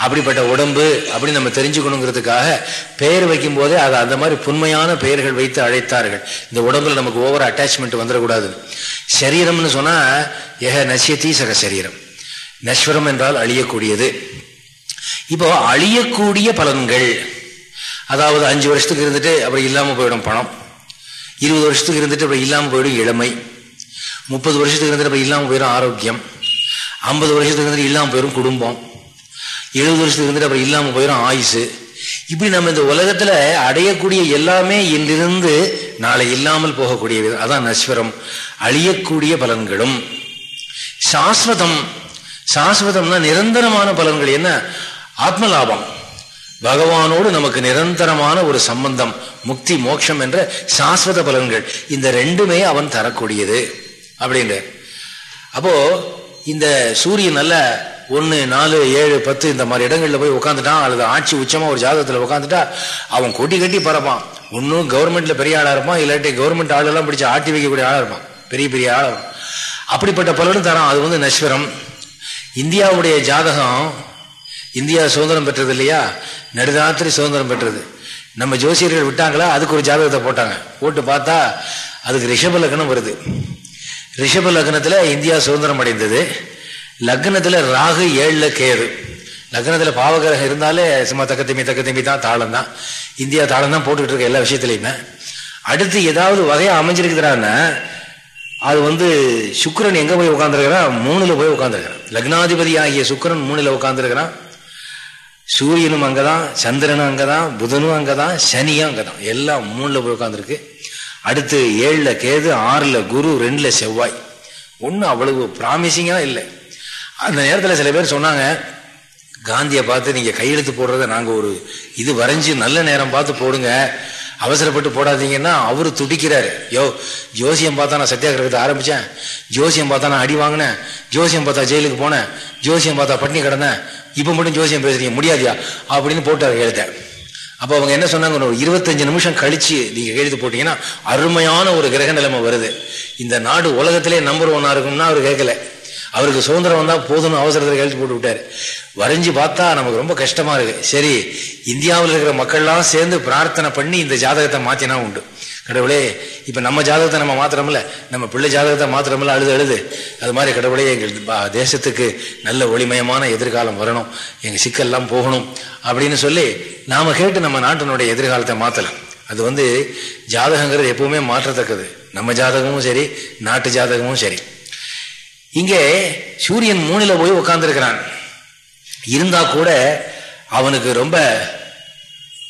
அப்படிப்பட்ட உடம்பு அப்படி நம்ம தெரிஞ்சுக்கணுங்கிறதுக்காக பெயர் வைக்கும் போதே அதை அந்த மாதிரி புண்மையான பெயர்கள் வைத்து அழைத்தார்கள். இந்த உடம்புல நமக்கு ஓவர் அட்டாச்மெண்ட் வந்துடக்கூடாது. சரீரம்னு சொன்னால் ஏக நசியத்தி சக சரீரம். நஸ்வரம் என்றால் அழியக்கூடியது. இப்போ அழியக்கூடிய பலன்கள் அதாவது அஞ்சு வருஷத்துக்கு இருந்துட்டு அப்படி இல்லாமல் போயிடும் பணம். இருபது வருஷத்துக்கு இருந்துட்டு அப்புறம் இல்லாமல் போயிடும் இளமை. முப்பது வருஷத்துக்கு இருந்துட்டு அப்போ இல்லாமல் போயிடும் ஆரோக்கியம். ஐம்பது வருஷத்துக்கு இருந்துட்டு இல்லாமல் போயிடும் குடும்பம். எழுபது வருஷத்துக்கு இருந்துட்டு அப்புறம் இல்லாமல் போயிடும் ஆயுசு. இப்படி நம்ம இந்த உலகத்தில் அடையக்கூடிய எல்லாமே இன்றிருந்து நாளை இல்லாமல் போகக்கூடிய அதான் நஸ்வரம். அழியக்கூடிய பலன்களும். சாஸ்வதம். சாஸ்வதம்னா நிரந்தரமான பலன்கள் என்ன? ஆத்ம லாபம் பகவானோடு நமக்கு நிரந்தரமான ஒரு சம்பந்தம் முக்தி மோட்சம் என்ற சாஸ்வத பலன்கள். இந்த ரெண்டுமே அவன் தரக்கூடியது அப்படின்ற. அப்போ இந்த சூரியன் நல்ல ஒன்று நாலு ஏழு பத்து இந்த மாதிரி இடங்களில் போய் உட்காந்துட்டான் அல்லது ஆட்சி உச்சமாக ஒரு ஜாதகத்தில் உட்காந்துட்டா அவன் கொட்டி கட்டி பறப்பான். ஒன்றும் கவர்மெண்ட்டில் பெரிய ஆளாக இருப்பான் இல்லாட்டி கவர்மெண்ட் ஆளெல்லாம் பிடிச்சி ஆட்டி வைக்கக்கூடிய ஆளாக இருப்பான். பெரிய பெரிய ஆளாக அப்படிப்பட்ட பலனும் தரான். அது வந்து நஸ்வரம். இந்தியாவுடைய ஜாதகம் இந்தியா சுதந்திரம் பெற்றது இல்லையா? நடுதாத்திரி சுதந்திரம் பெற்றது. நம்ம ஜோசியர்கள் விட்டாங்களா அதுக்கு ஒரு ஜாதகத்தை போட்டாங்க. போட்டு பார்த்தா அதுக்கு ரிஷப லக்னம் வருது. ரிஷப லக்னத்தில் இந்தியா சுதந்திரம் அடைந்தது. லக்னத்தில் ராகு ஏழில் கேது. லக்னத்தில் பாவகிரகம் இருந்தாலே சும்மா தக்க தம்பி தக்க தம்பி தான் தாளம் தான். இந்தியா தாளம் தான் போட்டுக்கிட்டு இருக்க எல்லா விஷயத்துலையுமே. அடுத்து ஏதாவது வகையாக அமைஞ்சிருக்குறான்னா அது வந்து சுக்கரன் எங்கே போய் உட்காந்துருக்கிறான் மூணில் போய் உட்காந்துருக்கிறான் லக்னாதிபதி ஆகிய சுக்கரன் மூணில் உட்காந்துருக்கிறான் சூரியனும் அங்கதான் சந்திரனும் அங்கதான் புதனும் அங்கதான் சனியும் அங்கதான். எல்லாம் மூணுல போய் உட்காந்துருக்கு அடுத்து ஏழுல கேது ஆறுல குரு ரெண்டுல செவ்வாய். ஒன்றும் அவ்வளவு ப்ராமிசிங்கா இல்லை. அந்த நேரத்தில் சில பேர் சொன்னாங்க காந்தியை பார்த்து நீங்கள் கையெழுத்து போடுறத நாங்கள் ஒரு இது வரைஞ்சி நல்ல நேரம் பார்த்து போடுங்க. அவசரப்பட்டு போடாதீங்கன்னா அவர் துடிக்கிறாரு. யோ ஜோசியம் பார்த்தா நான் சத்தியாகிரகத்தை ஆரம்பித்தேன் ஜோசியம் பார்த்தா நான் அடி வாங்கினேன். ஜோசியம் பார்த்தா ஜெயிலுக்கு போனேன். ஜோசியம் பார்த்தா பட்னி கிடந்தேன். இப்போ மட்டும் ஜோசியம் பேசுறீங்க முடியாதியா? அப்படின்னு போட்டார் எழுத. அப்போ அவங்க என்ன சொன்னாங்க? ஒரு இருபத்தஞ்சு நிமிஷம் கழிச்சு நீங்கள் எழுதி போட்டீங்கன்னா அருமையான ஒரு கிரக நிலைமை வருது. இந்த நாடு உலகத்திலே நம்பர் ஒன்னாக இருக்கும்னா அவர் கேட்கல. அவருக்கு சுதந்திரம் வந்தா போதும்னு அவசரத்தில் எழுத்து போட்டு விட்டாரு. வரைஞ்சி பார்த்தா நமக்கு ரொம்ப கஷ்டமா இருக்கு. சரி இந்தியாவில் இருக்கிற மக்கள்லாம் சேர்ந்து பிரார்த்தனை பண்ணி இந்த ஜாதகத்தை மாத்தினா உண்டு. கடவுளே இப்ப நம்ம ஜாதகத்தை நம்ம மாத்திரமில்ல நம்ம பிள்ளை ஜாதகத்தை மாத்திரமில்ல அழுது அழுது. அது மாதிரி கடவுளே எங்கள் தேசத்துக்கு நல்ல ஒளிமயமான எதிர்காலம் வரணும். எங்க சிக்கல்லாம் போகணும் அப்படின்னு சொல்லி நாம கேட்டு நம்ம நாட்டினுடைய எதிர்காலத்தை மாத்தலாம். அது வந்து ஜாதகங்கிறது எப்பவுமே மாற்றத்தக்கது. நம்ம ஜாதகமும் சரி நாட்டு ஜாதகமும் சரி. இங்கே சூரியன் மூணில போய் உட்கார்ந்துருக்கிறான் இருந்தா கூட அவனுக்கு ரொம்ப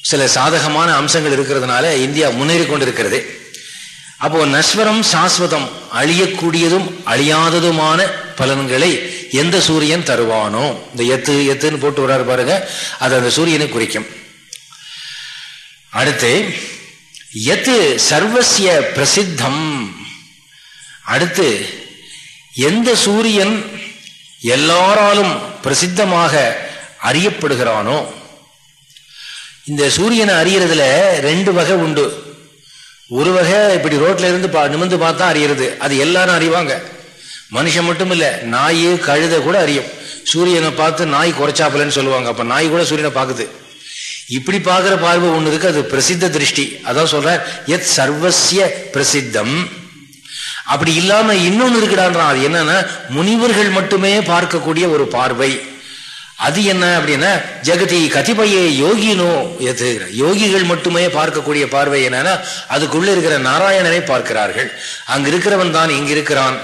சில சாதகமான அம்சங்கள் இருக்கிறதுனால இந்தியா முன்னேறி கொண்டிருக்கிறது. அப்போ நஸ்வரம் சாஸ்வதம் அழியக்கூடியதும் அழியாததுமான பலன்களை எந்த சூரியன் தருவானோ? இந்த எத்து எத்துன்னு போட்டு வர்றாரு பாருங்க. அது அந்த சூரியனை குறிக்கும். அடுத்து எத்து சர்வசிய பிரசித்தம். அடுத்து எந்த சூரியன் எல்லாராலும் பிரசித்தமாக அறியப்படுகிறானோ இந்த சூரியனை அறியறதுல ரெண்டு வகை உண்டு. ஒரு வகை இப்படி ரோட்ல இருந்து பா நிமிந்து பார்த்தா அறியறது. அது எல்லாரும் அறிவாங்க. மனுஷன் மட்டும் இல்ல நாய் கழுத கூட அறியும். சூரியனை பார்த்து நாய் குறைச்சாப்பலன்னு சொல்லுவாங்க. அப்ப நாய் கூட சூரியனை பார்க்குது. இப்படி பார்க்கிற பார்வை ஒண்ணு இருக்கு அது பிரசித்த திருஷ்டி. அதான் சொல்ற எத் சர்வசிய பிரசித்தம். அப்படி இல்லாம இன்னொன்னு இருக்குடான்றான். அது என்னன்னா முனிவர்கள் மட்டுமே பார்க்கக்கூடிய ஒரு பார்வை. அது என்ன அப்படின்னா ஜெகதி கதிபையே யோகினோ எது? யோகிகள் மட்டுமே பார்க்கக்கூடிய பார்வை என்னன்னா அதுக்குள்ள இருக்கிற நாராயணனை பார்க்கிறார்கள். அங்க இருக்கிறவன் தான் இங்க இருக்கிறான்.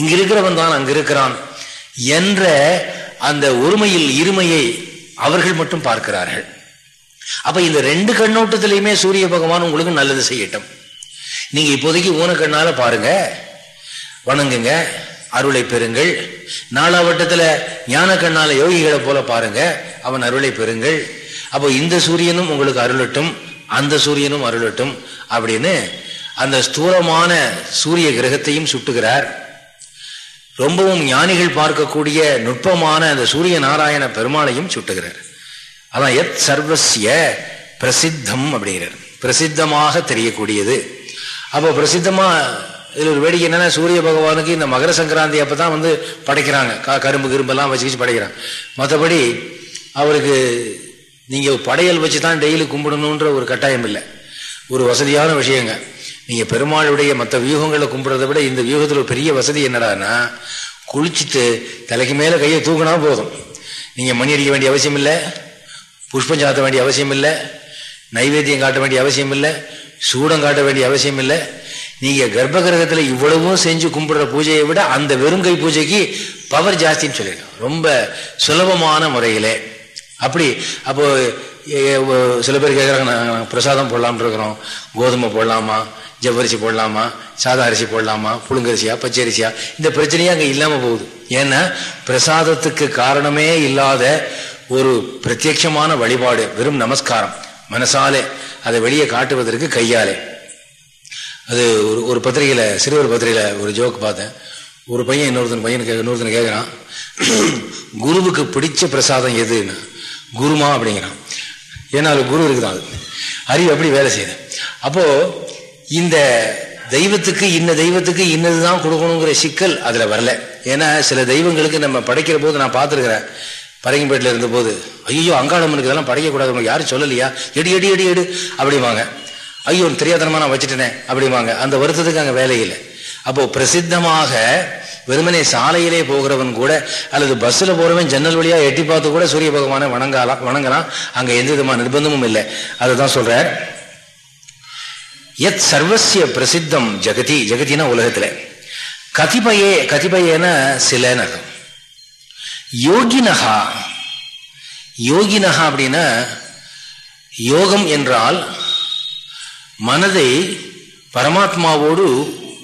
இங்க இருக்கிறவன் தான் அங்க இருக்கிறான் என்ற அந்த ஒருமையில் இருமையை அவர்கள் மட்டும் பார்க்கிறார்கள். அப்ப இந்த ரெண்டு கண்ணோட்டத்திலையுமே சூரிய பகவான் உங்களுக்கு நல்லது செய்யட்டும். நீங்க இப்போதைக்கு ஊனக்கண்ணால பாருங்க. வணங்குங்க. அருளை பெறுங்கள். நாலாவட்டத்தில் ஞான கண்ணால யோகிகளை போல பாருங்க. அவன் அருளை பெறுங்கள். அப்போ இந்த சூரியனும் உங்களுக்கு அருளட்டும் அந்த சூரியனும் அருளட்டும் அப்படின்னு அந்த ஸ்தூலமான சூரிய கிரகத்தையும் சுட்டுகிறார். ரொம்பவும் ஞானிகள் பார்க்கக்கூடிய நுட்பமான அந்த சூரிய நாராயண பெருமாளையும் சுட்டுகிறார். அதான் எத் சர்வசிய பிரசித்தம் அப்படிங்கிறார். பிரசித்தமாக தெரியக்கூடியது. அப்போ பிரசித்தமாக இதில் ஒரு வேடிக்கை என்னன்னா சூரிய பகவானுக்கு இந்த மகர சங்கராந்தி அப்போ தான் வந்து படைக்கிறாங்க. கரும்பு கிரும்பெல்லாம் வச்சு வச்சு படைக்கிறாங்க. மற்றபடி அவருக்கு நீங்கள் படையல் வச்சு தான் டெய்லி கும்பிடணுன்ற ஒரு கட்டாயம் இல்லை. ஒரு வசதியான விஷயங்க. நீங்கள் பெருமாளுடைய மற்ற வியூகங்களை கும்பிட்றத விட இந்த வியூகத்தில் ஒரு பெரிய வசதி என்னடான்னா குளிச்சுட்டு தலைக்கு மேலே கையை தூக்கினா போதும். நீங்கள் மணி அடிக்க வேண்டிய அவசியம் இல்லை. புஷ்பம் சாத்த வேண்டிய அவசியம் இல்லை. நைவேத்தியம் காட்ட வேண்டிய அவசியம் இல்லை. சூடம் காட்ட வேண்டிய அவசியம் இல்லை நீங்க கர்ப்ப கிரகத்தில் இவ்வளவும் செஞ்சு கும்பிடுற பூஜையை விட அந்த வெறுங்கை பூஜைக்கு பவர் ஜாஸ்தின்னு சொல்லியிருக்கோம் ரொம்ப சுலபமான முறையிலே. அப்படி அப்போ சில பேர் கேட்குறாங்க நாங்கள் பிரசாதம் போடலாம்னு இருக்கிறோம். கோதுமை போடலாமா? ஜவ்வரிசி போடலாமா? சாதா அரிசி போடலாமா? புழுங்கரிசியா பச்சரிசியா இந்த பிரச்சனையே அங்கே இல்லாமல் போகுது. ஏன்னா பிரசாதத்துக்கு காரணமே இல்லாத ஒரு பிரத்யட்சமான வழிபாடு வெறும் நமஸ்காரம். மனசாலே அதை வெளியே காட்டுவதற்கு கையாலே. அது ஒரு ஒரு பத்திரிகையில் சிறுவர் பத்திரிகையில் ஒரு ஜோக் பார்த்தேன். ஒரு பையன் இன்னொருத்தன் பையன் கே இன்னொருத்தன் கேட்குறான் குருவுக்கு பிடிச்ச பிரசாதம் எதுன்னு. குருமா அப்படிங்கிறான். ஏன்னா அது குரு இருக்குதான் அது. அறிவு அப்படி வேலை செய்யுது. அப்போ இந்த தெய்வத்துக்கு இன்ன தெய்வத்துக்கு இன்னதுதான் கொடுக்கணுங்கிற சிக்கல் அதில் வரல. ஏன்னா சில தெய்வங்களுக்கு நம்ம படைக்கிற போது நான் பார்த்துருக்குறேன். பரங்கிப்பேட்டில் இருந்த போது ஐயோ அங்காளம்மனுக்கு இதெல்லாம் படைக்கக்கூடாது உனக்கு யாரும் சொல்லலையா? எடி எடி எடி எடு அப்படிவாங்க ஐயோ தெரியாதனமா நான் வச்சுட்டேனே அப்படிவாங்க அந்த வருத்தத்துக்கு அங்கே வேலை இல்லை. அப்போ பிரசித்தமாக வெறுமனே சாலையிலே போகிறவன் கூட அல்லது பஸ்ஸில் போகிறவன் ஜன்னல் வழியாக எட்டி பார்த்து கூட சூரிய பகவானை வணங்கலாம் வணங்கலாம். அங்கே எந்த விதமான நிர்பந்தமும் இல்லை. அதுதான் சொல்கிறார் எத் சர்வசிய பிரசித்தம் ஜெகதி ஜெகத்தினா உலகத்தில். கதிபயே கதிபயேன சிலன்னு அர்த்தம் யோகினகா யோகினகா அப்படின்னா யோகம் என்றால் மனதை பரமாத்மாவோடு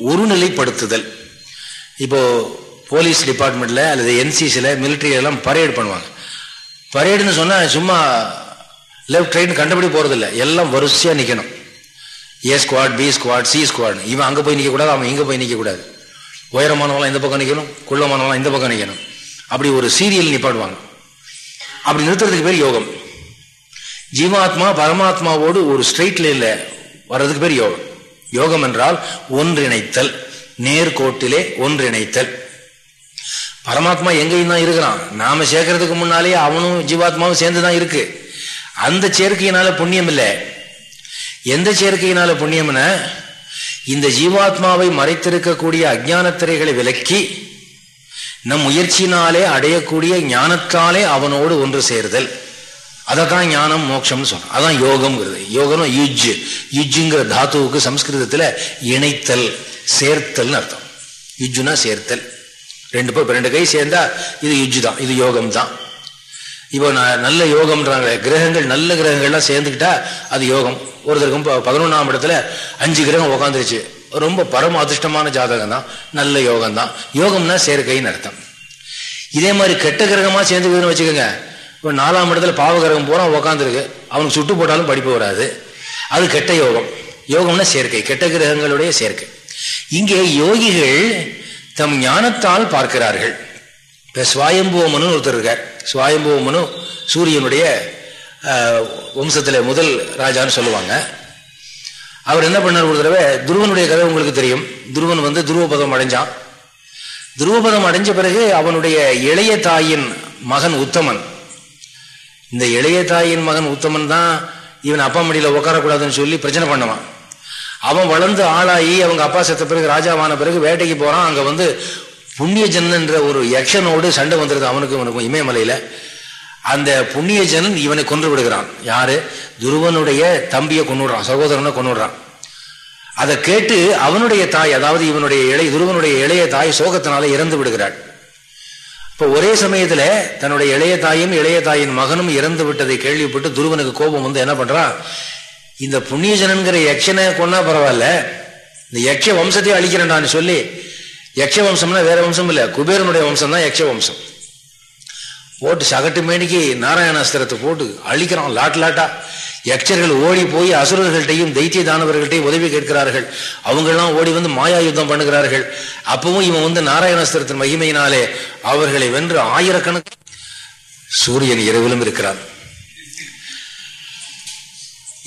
ஒருநிலைப்படுத்துதல். இப்போ போலீஸ் டிபார்ட்மெண்ட்ல அல்லது என்சிசியில் மிலிட்ரி எல்லாம் பரேடு பண்ணுவாங்க. பரேடுன்னு சொன்னால் சும்மா லெஃப்ட் ரைட் கண்டுபிடி போகிறதில்ல எல்லாம் வரிசையாக நிற்கணும் A squad B squad C squad இவன் அங்கே போய் நிற்கக்கூடாது அவன் இங்கே போய் நிற்கக்கூடாது உயரமானவங்களாம் இந்த பக்கம் நிற்கணும் குள்ளமானவங்களாம் இந்த பக்கம் நிற்கணும் அப்படி ஒரு சீரியல் நிப்பாடுவாங்க அப்படி நிறுத்துறதுக்கு பேர் யோகம். ஜீவாத்மா பரமாத்மாவோடு ஒரு ஸ்ட்ரெயிட் லைன்ல வர்றதுக்கு பேர் யோகம். யோகம் என்றால் ஒன்றிணைத்தல் நேர்கோட்டிலே ஒன்றிணைத்தல். பரமாத்மா எங்கேயும் தான் இருக்கிறான். நாம சேர்க்கறதுக்கு முன்னாலே அவனும் ஜீவாத்மாவும் சேர்ந்து தான் இருக்கு. அந்த சேர்க்கையினால புண்ணியம் இல்லை. எந்த சேர்க்கையினால புண்ணியம்னா இந்த ஜீவாத்மாவை மறைத்திருக்கக்கூடிய அஜான திரைகளை விலக்கி நம் முயற்சியினாலே அடையக்கூடிய ஞானத்தாலே அவனோடு ஒன்று சேருதல். அதைத்தான் ஞானம் மோட்சம்னு சொல்றோம். அதான் யோகம்ங்கிறது. யோகம்னா யுஜ். யுஜ்ஜுங்கிற தாத்துவுக்கு சம்ஸ்கிருதத்தில் இணைத்தல் சேர்த்தல்னு அர்த்தம். யுஜ்ஜுனா சேர்த்தல். ரெண்டு பேர் ரெண்டு கை சேர்ந்தா இது யுஜ்ஜு தான் இது யோகம் தான். இப்போ நான் நல்ல யோகம்ன்றாங்க கிரகங்கள் நல்ல கிரகங்கள்லாம் சேர்ந்துக்கிட்டா அது யோகம். ஒருத்தருக்கும் பதினொன்றாம் இடத்துல அஞ்சு கிரகம் உக்காந்துருச்சு. ரொம்ப பரம அதிர்ஷ்டமான ஜாதகம் தான் நல்ல யோகம் தான் யோகம்னா சேர்க்கைன்னு அர்த்தம். இதே மாதிரி கெட்ட கிரகமாக சேர்ந்துக்குதுன்னு வச்சுக்கோங்க. இப்போ நாலாம் இடத்துல பாவகிரகம் பூரா உக்காந்துருக்கு. அவனுக்கு சுட்டு போட்டாலும் படிப்பு வராது. அது கெட்ட யோகம். யோகம்னா சேர்க்கை. கெட்ட கிரகங்களுடைய சேர்க்கை. இங்கே யோகிகள் தம் ஞானத்தால் பார்க்கிறார்கள். இப்போ சுவாயம்புவமனு ஒருத்தர் இருக்கார். சுவாயம்புவமனு சூரியனுடைய வம்சத்தில் முதல் ராஜான்னு சொல்லுவாங்க. அவர் என்ன பண்ணார் ஒரு தடவை துருவனுடைய கதை உங்களுக்கு தெரியும். துருவன் வந்து துருவபதம் அடைஞ்சான். துருவபதம் அடைஞ்ச பிறகு அவனுடைய இளைய தாயின் மகன் உத்தமன். இந்த இளைய தாயின் மகன் உத்தமன் தான் இவன் அப்பா மடியில் உட்காரக்கூடாதுன்னு சொல்லி பிரச்சனை பண்ணுவான். அவன் வளர்ந்து ஆளாகி அவங்க அப்பா செத்த பிறகு ராஜாவான பிறகு வேட்டைக்கு போறான். அங்க வந்து புண்ணிய ஜன்னன்ற ஒரு யக்ஷனோடு சண்டை வந்துருது அவனுக்கும் இவனுக்கும் இமயமலையில. அந்த புண்ணிய ஜனன் இவனை கொன்று விடுகிறான். யாரு? துருவனுடைய தம்பியை கொண்டுடுறான் சகோதரனை கொண்டுடுறான் அதை கேட்டு அவனுடைய தாய் அதாவது இவனுடைய இளைய துருவனுடைய இளைய தாய் சோகத்தினால இறந்து விடுகிறாள். இப்போ ஒரே சமயத்தில் தன்னுடைய இளைய தாயும் இளைய தாயின் மகனும் இறந்து விட்டதை கேள்விப்பட்டு துருவனுக்கு கோபம் வந்து என்ன பண்ணுறான் இந்த புண்ணியஜனங்கிற யக்ஷனை கொன்னா பரவாயில்ல. இந்த யக்ஷ வம்சத்தையும் அழிக்கிறேன்டான்னு சொல்லி யக்ஷ வம்சம்னா வேற வம்சம் இல்லை குபேரனுடைய வம்சம் தான் யக்ஷ வம்சம். போட்டு சகட்டு மேனிக்கு நாராயணாஸ்திரத்தை போட்டு அழிக்கிறான் லாட் லாட்டா. யக்ஷர்கள் ஓடி போய் அசுரர்கள்ட்டையும் தைத்திய தானவர்கள்ட்டையும் உதவி கேட்கிறார்கள். அவங்கெல்லாம் ஓடி வந்து மாயா யுத்தம் பண்ணுகிறார்கள். அப்பவும் இவன் வந்து நாராயணாஸ்திரத்தின் மகிமையினாலே அவர்களை வென்று ஆயிரக்கணக்கு சூரியன் இரவிலும் இருக்கிறான்.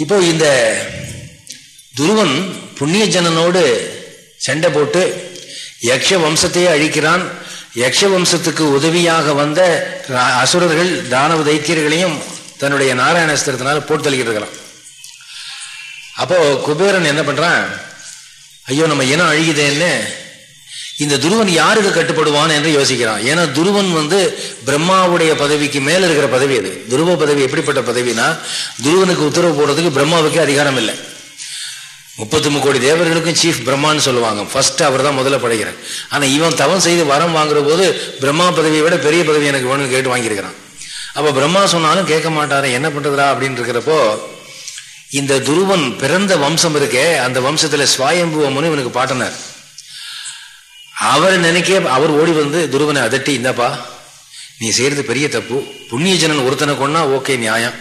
இப்போ இந்த துருவன் புண்ணிய ஜனனோடு சண்டை போட்டு யக்ஷ வம்சத்தையே அழிக்கிறான். யக்ஷ வம்சத்துக்கு உதவியாக வந்த அசுரர்கள் தானவ தைத்தியர்களையும் தன்னுடைய நாராயணஸ்திரத்தினால போட்டு தள்ளிக்கிட்டு இருக்கலாம் அப்போ குபேரன் என்ன பண்றான்? ஐயோ நம்ம இனம் அழிகுதேன்னு இந்த துருவன் யாருக்கு கட்டுப்படுவான் என்று யோசிக்கிறான். ஏன்னா துருவன் வந்து பிரம்மாவுடைய பதவிக்கு மேல இருக்கிற பதவி அது. துருவ பதவி எப்படிப்பட்ட பதவினா துருவனுக்கு உத்தரவு போடுறதுக்கு பிரம்மாவுக்கு அதிகாரம் இல்லை. முப்பத்தி கோடி தேவர்களுக்கும் சீஃப் பிரம்மான்னு சொல்லுவாங்க. ஃபர்ஸ்ட் அவர் தான் முதல்ல படைக்கிறார். ஆனால் இவன் தவம் செய்து வரம் வாங்குற போது பிரம்மா பதவியை விட பெரிய பதவி எனக்கு வேணும்னு கேட்டு வாங்கியிருக்கிறான். அப்போ பிரம்மா சொன்னாலும் கேட்க மாட்டாரு என்ன பண்ணுறதா அப்படின்னு இருக்கிறப்போ இந்த துருவன் பிறந்த வம்சம் இருக்கே அந்த வம்சத்தில் சுவாயம்புவம்னு இவனுக்கு பாட்டனர். அவர் நினைக்க அவர் ஓடி வந்து துருவனை அதட்டி இந்தாப்பா நீ செய்யறது பெரிய தப்பு. புண்ணிய ஜனன் ஒருத்தனை கொன்னா ஓகே நியாயம்.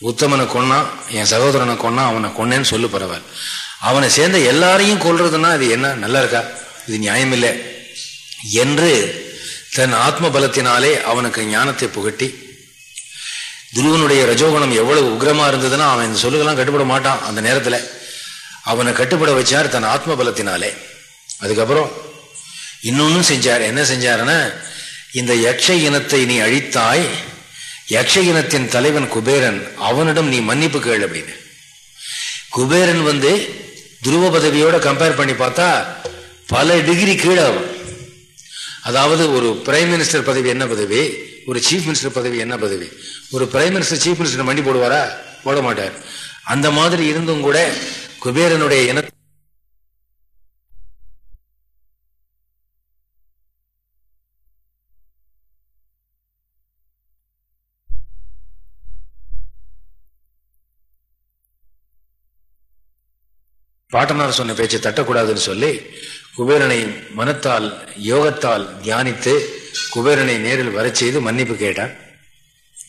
உத்தமனை கொன்னா என் சகோதரனை கொன்னான் அவனை கொன்னேன்னு சொல்லு பரவாயில்ல. அவனை சேர்ந்த எல்லாரையும் கொல்றதுன்னா அது என்ன? நல்லா இருக்கா? இது நியாயமில்லை. என்று தன் ஆத்ம பலத்தினாலே அவனுக்கு ஞானத்தை புகட்டி துருவனுடைய ரஜோகுணம் எவ்வளவு உக்ரமா இருந்ததுன்னா அவன் இந்த சொல்லுகெல்லாம் கட்டுப்பட மாட்டான் அந்த நேரத்தில். அவனை கட்டுப்பட வச்சார் தன் ஆத்ம பலத்தினாலே அதுக்கப்புறம் இன்னொன்னும் செஞ்சார். என்ன செஞ்சாருன்னா இந்த யக்ஷ இனத்தை நீ அழித்தாய் யக்ஷகினத்தின் தலைவன் குபேரன் அவனிடம் நீ மன்னிப்பு கேள் அப்படின்னு. குபேரன் வந்து துருவ பதவியோட கம்பேர் பண்ணி பார்த்தா பல டிகிரி கீழே ஆகும் அதாவது ஒரு பிரைம் மினிஸ்டர் பதவி என்ன பதவி? ஒரு சீஃப் மினிஸ்டர் பதவி என்ன பதவி? ஒரு பிரைம் மினிஸ்டர் சீஃப் மினிஸ்டர் மண்டி போடுவாரா? போட மாட்டார். அந்த மாதிரி இருந்தும் கூட குபேரனுடைய இன பாட்டனார் சொன்ன பேச்சை தட்டக்கூடாதுன்னு சொல்லி குபேரனை மனத்தால் யோகத்தால் தியானித்து குபேரனை நேரில் வர செய்து மன்னிப்பு கேட்டான்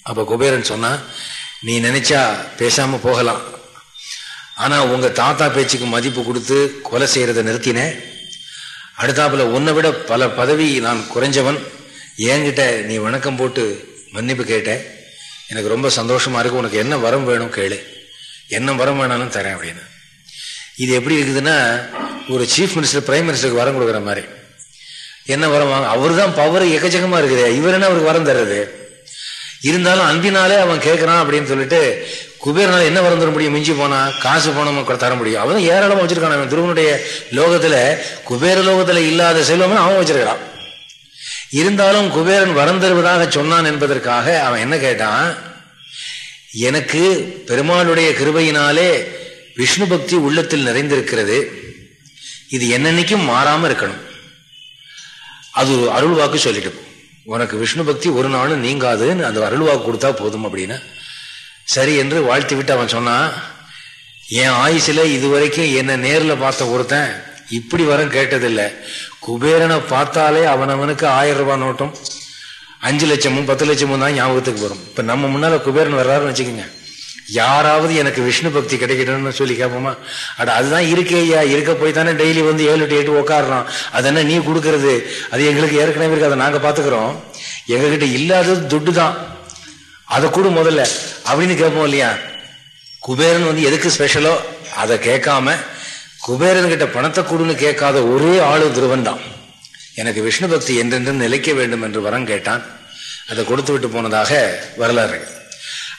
அப்ப குபேரன் சொன்னா நீ நினைச்சா பேசாம போகலாம். ஆனா உங்க தாத்தா பேச்சுக்கு மதிப்பு கொடுத்து கொலை செய்யறதை நிறுத்தினேன் அடுத்தாப்புல உன்னை விட பல பதவி நான் குறைஞ்சவன். என்கிட்ட நீ வணக்கம் போட்டு மன்னிப்பு கேட்ட. எனக்கு ரொம்ப சந்தோஷமா இருக்கு. உனக்கு என்ன வரம் வேணும் கேளு. என்ன வரம் வேணாலும் தரேன் அப்படின்னு. இது எப்படி இருக்குதுன்னா ஒரு சீஃப் மினிஸ்டர் பிரைம் மினிஸ்டருக்கு வரம் கொடுக்குற மாதிரி. என்ன வரம் வாங்க அவர் தான் பவர் எக்கச்சக்கமா இருக்குது. இவர் என்ன அவருக்கு வரம் தர்றது? இருந்தாலும் அன்பினாலே அவன் கேட்கறான் அப்படின்னு சொல்லிட்டு குபேரனால் என்ன வரம் தர முடியும்? மிஞ்சி போனா காசு போனோம் தர முடியும். அவன் ஏராளமாக வச்சிருக்கான். அவன் துருவனுடைய லோகத்துல குபேர லோகத்துல இல்லாத செல்வம் அவன் வச்சிருக்கிறான். இருந்தாலும் குபேரன் வரம் தருவதாக சொன்னான் என்பதற்காக அவன் என்ன கேட்டான்? எனக்கு பெருமாளுடைய கிருபையினாலே விஷ்ணு பக்தி உள்ளத்தில் நிறைந்திருக்கிறது. இது என்னன்னைக்கும் மாறாம இருக்கணும். அது ஒரு அருள் வாக்கு சொல்லிட்டு உனக்கு விஷ்ணு பக்தி ஒரு நாளும் நீங்காதுன்னு அந்த அருள் வாக்கு கொடுத்தா போதும் அப்படின்னு சரி என்று வாழ்த்தி விட்டு அவன் சொன்னான் என் ஆயுசில இதுவரைக்கும் என்னை நேரில் பார்த்த ஒருத்தன் இப்படி வரம் கேட்டதில்லை. குபேரனை பார்த்தாலே அவனவனுக்கு ஆயிரம் ரூபாய் நோட்டும். அஞ்சு லட்சமும் பத்து லட்சமும் தான் ஞாபகத்துக்கு வரும். இப்போ நம்ம முன்னால குபேரன் வர்றாருன்னு வச்சுக்கோங்க. யாராவது எனக்கு விஷ்ணு பக்தி கிடைக்கணும்னு சொல்லி கேட்போமா அட அதுதான் இருக்கேயா இருக்க போய் தானே டெய்லி வந்து ஏழு டு எட்டு உட்காடுறோம் அது என்ன நீ கொடுக்கறது? அது எங்களுக்கு ஏற்கனவே இருக்கு அதை நாங்கள் பார்த்துக்கிறோம் எங்ககிட்ட இல்லாதது துட்டு தான் அதை கூட முதல்ல. அப்படின்னு கேட்போம் இல்லையா? குபேரன் வந்து எதுக்கு ஸ்பெஷலோ அதை கேட்காம குபேரன்கிட்ட பணத்தை கொடுன்னு கேட்காத ஒரே ஆளு துருவன் தான் எனக்கு விஷ்ணு பக்தி என்றென்று நிலைக்க வேண்டும் என்று வரம் கேட்டான். அதை கொடுத்து விட்டு போனதாக வரலாறு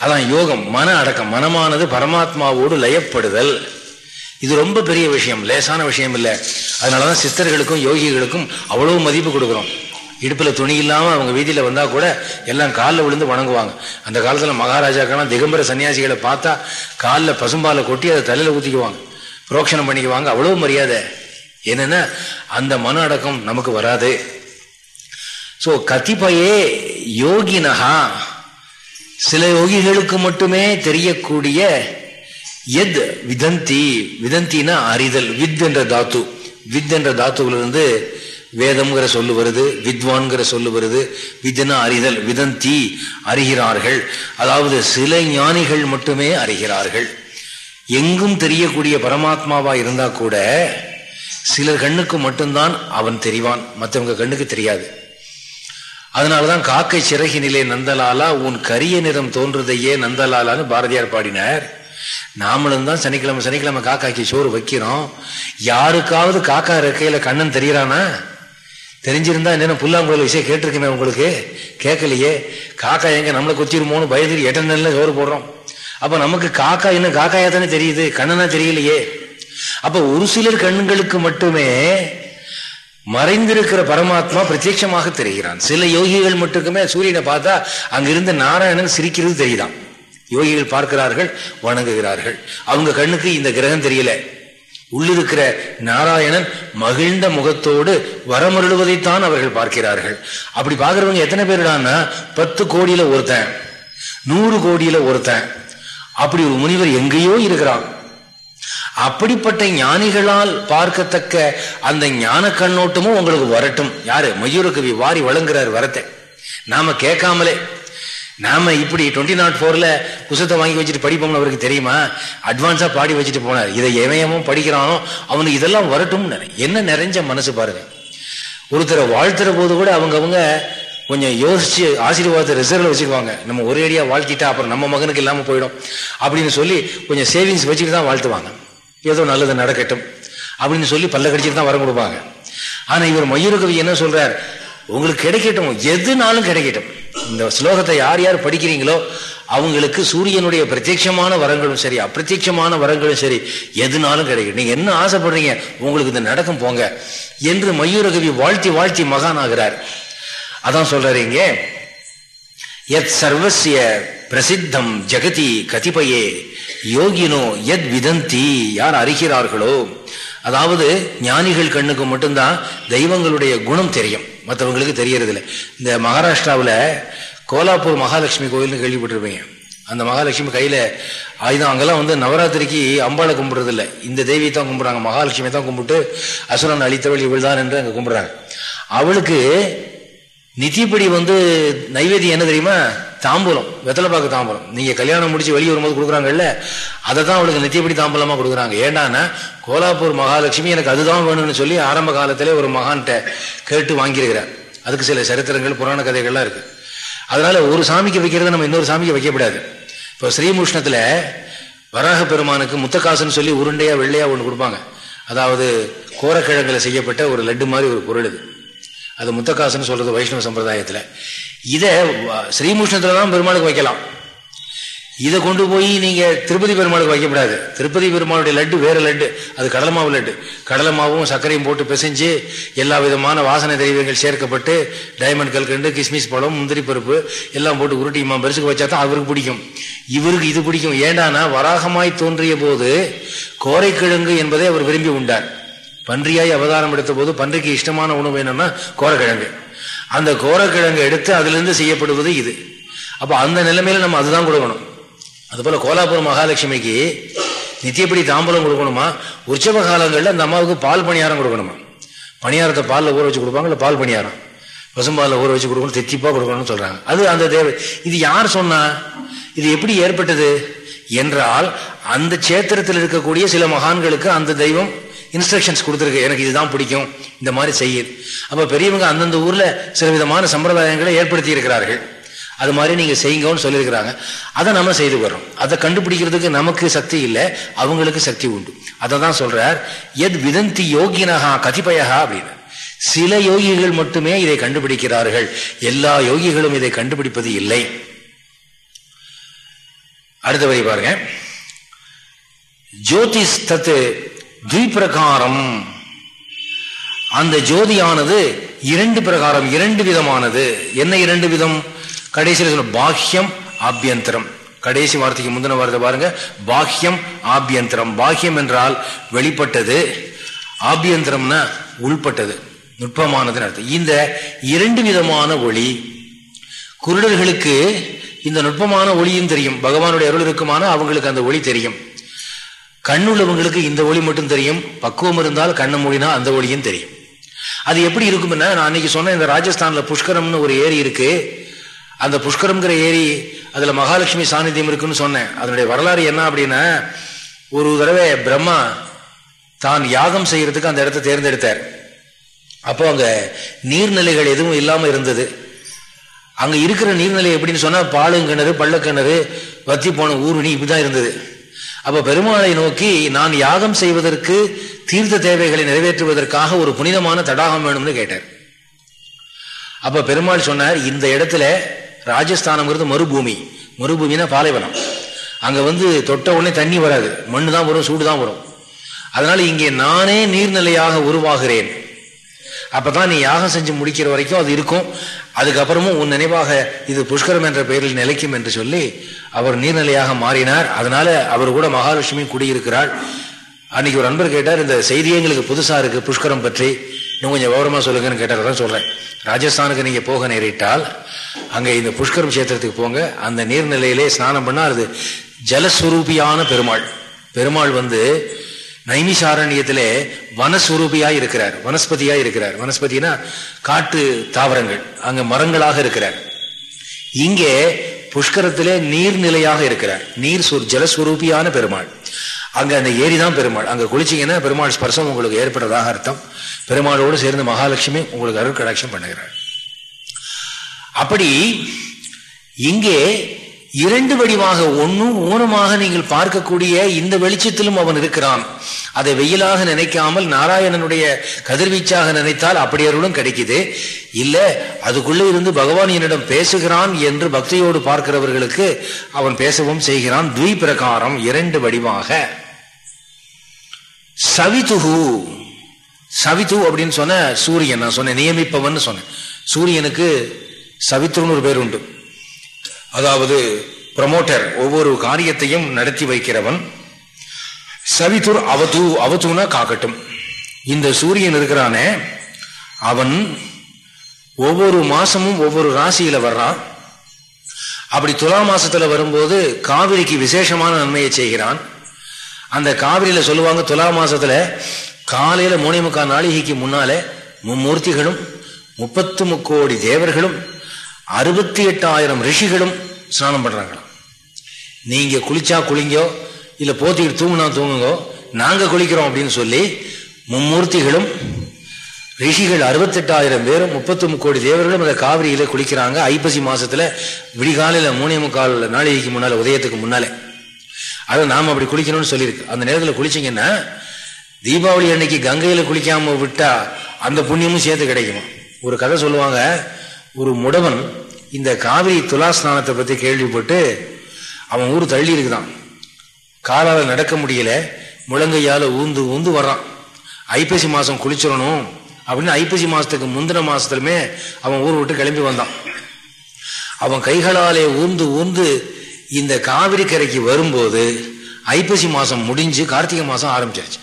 அதான் யோகம் மன அடக்கம். மனமானது பரமாத்மாவோடு லயப்படுதல். இது ரொம்ப பெரிய விஷயம் லேசான விஷயம் இல்லை. அதனால தான் சித்தர்களுக்கும் யோகிகளுக்கும் அவ்வளவு மதிப்பு கொடுக்குறோம். இடுப்பில் துணி இல்லாமல் அவங்க வீதியில் வந்தால் கூட எல்லாம் காலில் விழுந்து வணங்குவாங்க. அந்த காலத்தில் மகாராஜாக்கெல்லாம் திகம்பர சன்னியாசிகளை பார்த்தா காலில் பசும்பாலை கொட்டி அதை தலையில் ஊற்றிக்குவாங்க புரோக்ஷனம் பண்ணிக்குவாங்க. அவ்வளோ மரியாதை. என்னென்னா அந்த மன அடக்கம் நமக்கு வராது. ஸோ கத்திப்பையே யோகினஹா சில யோகிகளுக்கு மட்டுமே தெரியக்கூடிய எத் விதந்தி. விதந்தினா அறிதல். வித் என்ற தாத்து. வித் என்ற தாத்துவிலிருந்து வேதம்ங்கிற சொல்லு வருது வித்வான்கிற சொல்லு வருது. வித்னா அறிதல். விதந்தி அறிகிறார்கள். அதாவது சில ஞானிகள் மட்டுமே அறிகிறார்கள். எங்கும் தெரியக்கூடிய பரமாத்மாவா இருந்தா கூட சிலர் கண்ணுக்கு மட்டும்தான் அவன் தெரிவான். மற்றவங்க கண்ணுக்கு தெரியாது. அதனாலதான் காக்கை சிறகினிலே நந்தலாலா உன் கரிய நிறம் தோன்றுதையே நந்தலாலான்னு பாரதியார் பாடினார். நாமளும் தான் சனிக்கிழமை சனிக்கிழமை காக்காய்க்கு சோறு வைக்கிறோம். யாருக்காவது காக்கா இருக்கையில கண்ணன் தெரியறானா? தெரிஞ்சிருந்தா என்னென்ன புல்லாங்குழல் விஷயம் கேட்டிருக்கேன் உங்களுக்கு? கேட்கலையே. காக்கா எங்க நம்மளை குத்திருமோன்னு பயந்து எட்டன்ல சோறு போடுறோம். அப்ப நமக்கு காக்கா இன்னும் காக்காயா தானே தெரியுது? கண்ணனா தெரியலையே. அப்ப ஒரு சிலர் கண்ணுங்களுக்கு மட்டுமே மறைந்திருக்கிற பரமாத்மா பிரத்யட்சமாக தெரிகிறான். சில யோகிகள் மட்டுக்குமே சூரியனை பார்த்தா அங்கிருந்து நாராயணன் சிரிக்கிறது தெரியுதான். யோகிகள் பார்க்கிறார்கள் வணங்குகிறார்கள். அவங்க கண்ணுக்கு இந்த கிரகம் தெரியல. உள்ளிருக்கிற நாராயணன் மகிழ்ந்த முகத்தோடு வரமருளுவதைத்தான் அவர்கள் பார்க்கிறார்கள். அப்படி பார்க்கிறவங்க எத்தனை பேருடான்னா பத்து கோடியில ஒருத்தன் நூறு கோடியில ஒருத்தன். அப்படி ஒரு முனிவர் எங்கேயோ இருக்கிறான். அப்படிப்பட்ட ஞானிகளால் பார்க்கத்தக்க அந்த ஞான கண்ணோட்டமும் உங்களுக்கு வரட்டும். யாரு? மயூரகவி வாரி வழங்குறார் வரத்தை. நாம கேட்காமலே. நாம இப்படி டுவெண்ட்டி நாட் ஃபோர்ல புத்தகத்தை வாங்கி வச்சுட்டு படிப்போம்னு அவருக்கு தெரியுமா? அட்வான்ஸா பாடி வச்சுட்டு போனார். இதை எவயமும் படிக்கிறானோ அவனுக்கு இதெல்லாம் வரட்டும் என்ன நிறைஞ்ச மனசு பாருங்க. ஒருத்தரை வாழ்த்துற போது கூட அவங்க அவங்க கொஞ்சம் யோசிச்சு ஆசீர்வாதத்தை ரிசர்வ்ல வச்சுக்குவாங்க. நம்ம ஒரே அடியா வாழ்த்திட்டா அப்புறம் நம்ம மகனுக்கு இல்லாம போயிடும். அப்படின்னு சொல்லி கொஞ்சம் சேவிங்ஸ் வச்சுட்டு தான் வாழ்த்துவாங்க. ஏதோ நல்லது நடக்கட்டும் அப்படின்னு சொல்லி பல்ல கடிச்சிட்டு தான் வரம் கொடுப்பாங்க. ஆனா இவர் மயூரகவி என்ன சொல்றார்? உங்களுக்கு கிடைக்கட்டும் எதுனாலும் கிடைக்கட்டும். இந்த ஸ்லோகத்தை யார் யார் படிக்கிறீங்களோ அவங்களுக்கு சூரியனுடைய பிரத்யட்சமான வரங்களும் சரி அப்பிரத்யட்சமான வரங்களும் சரி எதுனாலும் கிடைக்கும் நீங்க என்ன ஆசைப்படுறீங்க? உங்களுக்கு இந்த நடக்கும் போங்க. என்று மயூரகவி வாழ்த்தி வாழ்த்தி மகான் ஆகிறார் அதான் சொல்றாரு இங்க எத் சர்வசிய பிரசித்தம் ஜெகதி கதிபயே யோகினோ எத் விதந்தி யார் அறிகிறார்களோ அதாவது ஞானிகள் கண்ணுக்கு மட்டும்தான் தெய்வங்களுடைய குணம் தெரியும். மற்றவங்களுக்கு தெரியறதில்ல. இந்த மகாராஷ்டிராவில் கோலாப்பூர் மகாலட்சுமி கோயில்னு கேள்விப்பட்டிருப்பீங்க. அந்த மகாலட்சுமி கையில் ஆயுதம். அங்கெல்லாம் வந்து நவராத்திரிக்கு அம்பாளை கும்பிடுறது இல்லை இந்த தேவியை தான் கும்பிட்றாங்க. மகாலட்சுமி தான் கும்பிட்டு அசுரன் அழித்தவள் இவள் தான் என்று அங்கே கும்பிட்றாங்க. அவளுக்கு நிதிப்படி வந்து நைவேத்தியம் என்ன தெரியுமா? தாம்பூலம். வெத்தலைப்பாக்கு தாம்பூலம். நீங்கள் கல்யாணம் முடிச்சு வெளியே வரும்போது கொடுக்குறாங்கல்ல அதை தான் அவளுக்கு நித்தியப்படி தாம்பூலமாக கொடுக்குறாங்க. ஏண்டானா கோலாப்பூர் மகாலட்சுமி எனக்கு அதுதான் வேணும்னு சொல்லி ஆரம்ப காலத்திலே ஒரு மகான்கிட்ட கேட்டு வாங்கியிருக்கிறார். அதுக்கு சில சரித்திரங்கள் புராண கதைகள்லாம் இருக்குது அதனால ஒரு சாமிக்கு வைக்கிறத நம்ம இன்னொரு சாமிக்கு வைக்கப்படாது. இப்போ ஸ்ரீமுஷ்ணத்தில் வராக பெருமானுக்கு முத்தக்காசுன்னு சொல்லி உருண்டையாக வெள்ளையாக ஒன்று கொடுப்பாங்க. அதாவது கோரக்கிழங்குல செய்யப்பட்ட ஒரு லட்டு மாதிரி ஒரு பொருள் இது அது முத்தக்காசுன்னு சொல்றது வைஷ்ணவ சம்பிரதாயத்தில். இதை ஸ்ரீமுஷ்ணத்தில் தான் பெருமாளுக்கு வைக்கலாம். இதை கொண்டு போய் நீங்க திருப்பதி பெருமாளுக்கு வைக்கப்படாது. திருப்பதி பெருமாளுடைய லட்டு வேற லட்டு. அது கடலை மாவு லட்டு. கடலை மாவும் சர்க்கரையும் போட்டு பிசைஞ்சு எல்லா விதமான வாசனை தெய்வங்கள் சேர்க்கப்பட்டு டைமண்ட் கல்கண்டு கிஸ்மிஸ் பழம் முந்திரி பருப்பு எல்லாம் போட்டு உருட்டி இம்மா பெருசுக்கு வச்சா தான் அவருக்கு பிடிக்கும். இவருக்கு இது பிடிக்கும். ஏண்டானா வராகமாய் தோன்றிய போது கோரைக்கிழங்கு என்பதை அவர் விரும்பி உண்டார். பன்றியாய் அவதாரம் எடுத்த போது பன்றிக்கு இஷ்டமான உணவு என்னன்னா கோரக்கிழங்கு. அந்த கோரக்கிழங்கு எடுத்து அதிலிருந்து செய்யப்படுவது இது. அப்போ அந்த நிலைமையில நம்ம அதுதான் கொடுக்கணும். அதுபோல கோலாபுரம் மகாலட்சுமிக்கு நித்தியப்படி தாம்பலம் கொடுக்கணுமா? உற்சவ காலங்களில் அந்த அம்மாவுக்கு பால் பணியாரம் கொடுக்கணுமா? பணியாரத்தை பாலில் ஊற வச்சு கொடுப்பாங்க இல்லை பால் பணியாரம்? பசும்பாலில் ஊற வச்சு கொடுக்கணும் தித்திப்பாக கொடுக்கணும்னு சொல்றாங்க. அது அந்த தேவை இது யார் சொன்னா? இது எப்படி ஏற்பட்டது? என்றால் அந்த சேத்திரத்தில் இருக்கக்கூடிய சில மகான்களுக்கு அந்த தெய்வம் இன்ஸ்ட்ரக்ஷன்ஸ் கொடுத்துருக்கு. எனக்கு இதுதான் பிடிக்கும். இந்த மாதிரி செய்யுது அப்போ பெரியவங்க அந்தந்த ஊரில் சில விதமான சம்பிரதாயங்களை ஏற்படுத்தி இருக்கிறார்கள் அது மாதிரி நீங்கள் செய்யுங்கன்னு சொல்லியிருக்கிறாங்க. அதை நம்ம செய்து வர்றோம். அதை கண்டுபிடிக்கிறதுக்கு நமக்கு சக்தி இல்லை. அவங்களுக்கு சக்தி உண்டு. அதை தான் சொல்கிறார் எத் விதந்தி யோகினஹா கதிபயகா அப்படின்னு. சில யோகிகள் மட்டுமே இதை கண்டுபிடிக்கிறார்கள். எல்லா யோகிகளும் இதை கண்டுபிடிப்பது இல்லை. அடுத்த வரி பாருங்க. ஜோதிஷ் தத்து துவிப்பிரகாரம் அந்த ஜோதியானது இரண்டு பிரகாரம் இரண்டு விதமானது. என்ன இரண்டு விதம்? கடைசியில் சொல்ல பாஹ்யம் ஆபியந்தரம். கடைசி வார்த்தைக்கு முந்தின வார்த்தை பாருங்க. பாஹ்யம் ஆபியந்தரம். பாஹ்யம் என்றால் வெளிப்பட்டது. ஆபியந்தரம்னா உள்பட்டது. நுட்பமானதுன்னு அர்த்தம். இந்த இரண்டு விதமான ஒளி குருடர்களுக்கு இந்த நுட்பமான ஒளியும் தெரியும். பகவானுடைய அருள் இருக்குமான? அவங்களுக்கு அந்த ஒளி தெரியும். கண்ணுள்ளவங்களுக்கு இந்த ஒளி மட்டும் தெரியும் பக்குவம் இருந்தால் கண்ணு மூடினா அந்த ஒளியும் தெரியும். அது எப்படி இருக்கும்னா நான் அன்னைக்கு சொன்ன இந்த ராஜஸ்தான்ல புஷ்கரம்னு ஒரு ஏரி இருக்கு. அந்த புஷ்கரம்ங்கிற ஏரி அதுல மகாலட்சுமி சாநித்தியம் இருக்குன்னு சொன்னேன். அதனுடைய வரலாறு என்ன அப்படின்னா ஒரு தடவை பிரம்மா தான் யாகம் செய்யறதுக்கு அந்த இடத்த தேர்ந்தெடுத்தார். அப்போ அங்க நீர்நிலைகள் எதுவும் இல்லாம இருந்தது. அங்க இருக்கிற நீர்நிலை எப்படின்னு சொன்னா பாலுங்கிணறு பள்ளக்கிணறு வத்தி போன ஊருணி இப்படிதான் இருந்தது. அப்ப பெருமாளை நோக்கி நான் யாகம் செய்வதற்கு தீர்த்த தேவைகளை நிறைவேற்றுவதற்காக ஒரு புனிதமான தடாகம் வேணும்னு கேட்டார். அப்ப பெருமாள் சொன்னார் இந்த இடத்துல ராஜஸ்தானம்ங்கிறது மறுபூமி. மறுபூமினா பாலைவனம். அங்க வந்து தொட்ட உடனே தண்ணி வராது. மண்ணு தான் வரும் சூடு தான் வரும். அதனால இங்கே நானே நீர்நிலையாக உருவாகிறேன். அப்பதான் நீ யாகம் செஞ்சு முடிக்கிற வரைக்கும் அது இருக்கும். அதுக்கப்புறமும் உன் நினைவாக இது புஷ்கரம் என்ற பெயரில் நிலைக்கும் என்று சொல்லி அவர் நீர்நிலையாக மாறினார். அதனால அவர் கூட மகாலட்சுமி குடியிருக்கிறாள். அன்னைக்கு ஒரு நண்பர் கேட்டார் இந்த செய்தியே எங்களுக்கு புதுசா இருக்கு புஷ்கரம் பற்றி. இன்னும் கொஞ்சம் விவரமா சொல்லுங்கன்னு கேட்டார் தான் சொல்றேன். ராஜஸ்தானுக்கு நீங்க போக நேரிட்டால் அங்க இந்த புஷ்கரம் கஷேத்திரத்துக்கு போங்க. அந்த நீர்நிலையிலே ஸ்நானம் பண்ணா அது ஜலஸ்வரூபியான பெருமாள். பெருமாள் வந்து நைமிஷாரண்யத்திலே வனஸ்வரூபியா இருக்கிறார். வனஸ்பதியா இருக்கிறார். வனஸ்பதினா காட்டு தாவரங்கள். அங்க மரங்களாக இருக்கிறார். இங்கே புஷ்கரத்திலே நீர்நிலையாக இருக்கிறார். நீர் ஜலஸ்வரூபியான பெருமாள். அங்க அந்த ஏரி தான் பெருமாள். அங்க குளிச்சிங்கன்னா பெருமாள் ஸ்பர்சம் உங்களுக்கு ஏற்படுறதாக அர்த்தம். பெருமாளோடு சேர்ந்து மகாலட்சுமி உங்களுக்கு அருள் கடாட்சம் பண்ணுகிறார் அப்படி இங்கே இரண்டு வடிவாக ஒன்னும் ஊனமாக நீங்கள் பார்க்கக்கூடிய இந்த வெளிச்சத்திலும் அவன் இருக்கிறான். அதை வெயிலாக நினைக்காமல் நாராயணனுடைய கதிர்வீச்சாக நினைத்தால் அப்படி அருளும் கிடைக்குது. இல்ல அதுக்குள்ளே இருந்து பகவான் என்னிடம் பேசுகிறான் என்று பக்தியோடு பார்க்கிறவர்களுக்கு அவன் பேசவும் செய்கிறான். துவி பிரகாரம் இரண்டு வடிவாக. சவிதுகு சவிது அப்படின்னு சொன்ன சூரியன் நான் சொன்னேன் நியமிப்பவன் சொன்னேன். சூரியனுக்கு சவித்ருன்னு ஒரு பேர் உண்டு. அதாவது ப்ரமோட்டர் ஒவ்வொரு காரியத்தையும் நடத்தி வைக்கிறவன். சவித்துர் அவதூ அவதூனா காக்கட்டும். இந்த சூரியன் இருக்கிறானே அவன் ஒவ்வொரு மாசமும் ஒவ்வொரு ராசியில வர்றான் அப்படி துலா மாசத்துல வரும்போது காவிரிக்கு விசேஷமான நன்மையை செய்கிறான். அந்த காவிரியில சொல்லுவாங்க துலா மாசத்துல காலையில மூணே முக்கால் நாளிகைக்கு முன்னாலே மும்மூர்த்திகளும் முப்பத்து முக்கோடி தேவர்களும் அறுபத்தி எட்டாயிரம் ரிஷிகளும் ஸ்நானம் பண்ணுறாங்களாம் நீங்கள் குளிச்சா குளிங்கோ இல்லை போத்திக்கிட்டு தூங்குனா தூங்குங்கோ நாங்கள் குளிக்கிறோம் அப்படின்னு சொல்லி மும்மூர்த்திகளும் ரிஷிகள் அறுபத்தெட்டாயிரம் பேரும் முப்பத்தி முக்கோடி தேவர்களும் அந்த காவிரியில குளிக்கிறாங்க. ஐப்பசி மாசத்துல விடிகாலையில மூணே முக்கால் நாளிகைக்கு முன்னால உதயத்துக்கு முன்னாலே. அதை நாம் அப்படி குளிக்கணும்னு சொல்லியிருக்கு. அந்த நேரத்தில் குளிச்சிங்கன்னா தீபாவளி அன்னைக்கு கங்கையில் குளிக்காம விட்டா அந்த புண்ணியமும் சேர்த்து கிடைக்குமா? ஒரு கதை சொல்லுவாங்க ஒரு முடவன் இந்த காவிரி துலாஸ்நானத்தை பற்றி கேள்விப்பட்டு அவன் ஊர் தள்ளி இருக்குதான். காலால் நடக்க முடியல முழங்கையால் ஊந்து ஊந்து வர்றான். ஐப்பசி மாதம் குளிச்சிடணும் அப்படின்னு ஐப்பசி மாதத்துக்கு முந்தின மாதத்துலமே அவன் ஊர் விட்டு கிளம்பி வந்தான். அவன் கைகளாலே ஊந்து ஊந்து இந்த காவிரி கரைக்கு வரும்போது ஐப்பசி மாதம் முடிஞ்சு கார்த்திகை மாதம் ஆரம்பிச்சிருச்சு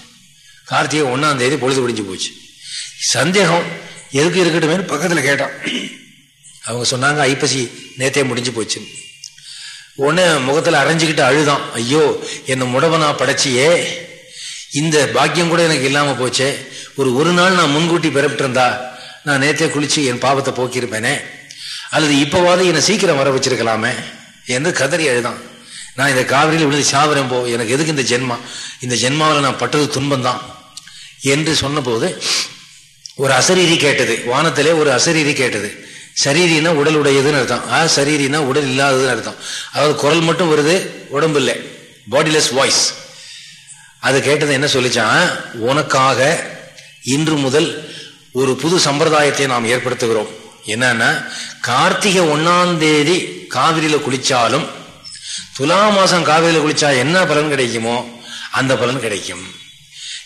கார்த்திகை ஒன்றாம் தேதி பொழுது முடிஞ்சு போச்சு. சந்தேகம் எதுக்கு இருக்கட்டுமே பக்கத்தில் கேட்டான். அவங்க சொன்னாங்க ஐப்பசி நேத்தே முடிஞ்சு போச்சு. உடனே முகத்தில் அரைஞ்சிக்கிட்டு அழுதான். ஐயோ என்னை முடவனா படைச்சியே. இந்த பாக்கியம் கூட எனக்கு இல்லாமல் போச்சே. ஒரு ஒரு நாள் நான் முன்கூட்டி பிறப்பிட்டிருந்தா நான் நேத்தே குளிச்சு என் பாவத்தை போக்கியிருப்பேனே. அல்லது இப்போவாது என்னை சீக்கிரம் வர வச்சிருக்கலாமே என்று கதறி அழுதான். நான் இந்த காவிரியில் விழுந்து சாவரேன் போ எனக்கு எதுக்கு இந்த ஜென்மா? இந்த ஜென்மாவில் நான் பட்டது துன்பம் தான் என்று சொன்னபோது ஒரு அசரீரி கேட்டது. வானத்திலே ஒரு அசரீரி கேட்டது. சரீரினா உடல் உடையதுன்னு அர்த்தம். ஆ சரீரினா உடல் இல்லாததுன்னு அர்த்தம். அதாவது குரல் மட்டும் வருது உடம்பு இல்லை. பாடிலெஸ் வாய்ஸ் அது கேட்டது என்ன சொல்லிச்சான் உனக்காக இன்று முதல் ஒரு புது சம்பிரதாயத்தை நாம் ஏற்படுத்துகிறோம். என்னன்னா கார்த்திகை ஒன்னாம் தேதி காவிரியில குளிச்சாலும் துலா மாசம் காவிரியில குளிச்சா என்ன பலன் கிடைக்குமோ அந்த பலன் கிடைக்கும்.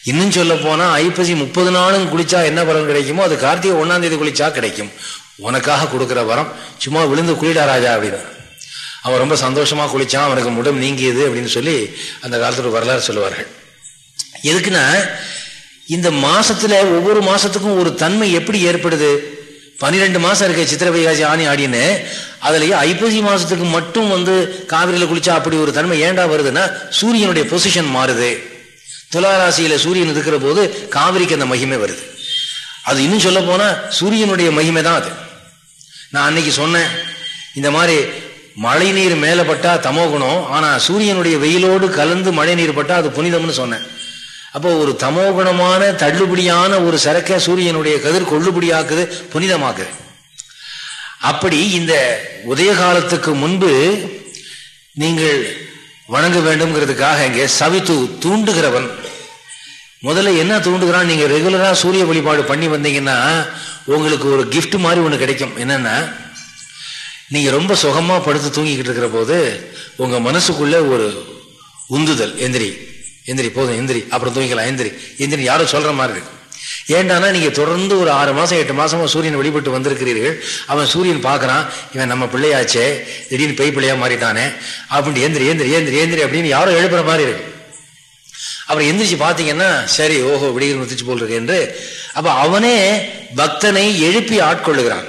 இன்னும் சொல்ல போனா ஐப்பசி முப்பது நாளும் குளிச்சா என்ன பலன் கிடைக்குமோ அது கார்த்திகை ஒன்னாம் தேதி குளிச்சா கிடைக்கும். உனக்காக கொடுக்குற வரம் சும்மா விழுந்து குளிடா ராஜா அப்படின்னு. அவன் ரொம்ப சந்தோஷமாக குளித்தான் அவனுக்கு முடம் நீங்கியது அப்படின்னு சொல்லி அந்த காலத்தில் வரலாறு சொல்லுவார்கள். எதுக்குன்னா இந்த மாசத்துல ஒவ்வொரு மாசத்துக்கும் ஒரு தன்மை எப்படி ஏற்படுது? பன்னிரெண்டு மாசம் இருக்க சித்திர வைகாசி ஆணி ஆடின்னு அதுலயே ஐப்பசி மாசத்துக்கு மட்டும் வந்து காவிரியில குளிச்சா அப்படி ஒரு தன்மை ஏண்டா வருதுன்னா சூரியனுடைய பொசிஷன் மாறுது. துளாராசியில சூரியன் இருக்கிற போது காவிரிக்கு அந்த மகிமை வருது. அது இன்னும் சொல்ல போனா சூரியனுடைய மகிமை தான் அது. நான் அன்னைக்கு சொன்னேன் இந்த மாதிரி மழை நீர் மேல பட்டா ஆனால் சூரியனுடைய வெயிலோடு கலந்து மழை நீர் பட்டா அது புனிதம்னு சொன்னேன். அப்போ ஒரு தமோகுணமான தள்ளுபடியான ஒரு சரக்கை சூரியனுடைய கதிர் கொள்ளுபடியாக்குது புனிதமாக்குது. அப்படி இந்த உதய காலத்துக்கு முன்பு நீங்கள் வணங்க வேண்டும்ங்கிறதுக்காக இங்கே சவித்து தூண்டுகிறவன் முதல்ல என்ன தூண்டுகிறான்? நீங்க ரெகுலரா சூரிய வழிபாடு பண்ணி வந்தீங்கன்னா உங்களுக்கு ஒரு கிஃப்ட் மாதிரி ஒன்று கிடைக்கும். என்னன்னா நீங்க ரொம்ப சுகமா படுத்து தூங்கிக்கிட்டு இருக்கிற போது உங்க மனசுக்குள்ள ஒரு உந்துதல். எந்திரி. எந்திரி போதும். எந்திரி. அப்புறம் தூங்கிக்கலாம். எந்திரி. எந்திரி யாரும் சொல்ற மாதிரி இருக்கு. ஏண்டானா நீங்க தொடர்ந்து ஒரு ஆறு மாசம் எட்டு மாசமா சூரியன் வழிபட்டு வந்திருக்கிறீர்கள். அவன் சூரியன் பார்க்கறான். இவன் நம்ம பிள்ளையாச்சே. திடீர்னு பெய் பிள்ளையா மாறிட்டானே. அப்படின்னு ஏந்திரி ஏந்திரி ஏந்திரி ஏந்திரி அப்படின்னு யாரோ எழுப்புற மாதிரி இருக்கு. அப்புறம் எந்திரிச்சு பார்த்தீங்கன்னா சரி ஓஹோ விடிகள் முத்திச்சு போல் இருக்கு என்று அப்போ அவனே பக்தனை எழுப்பி ஆட்கொள்ளுகிறான்.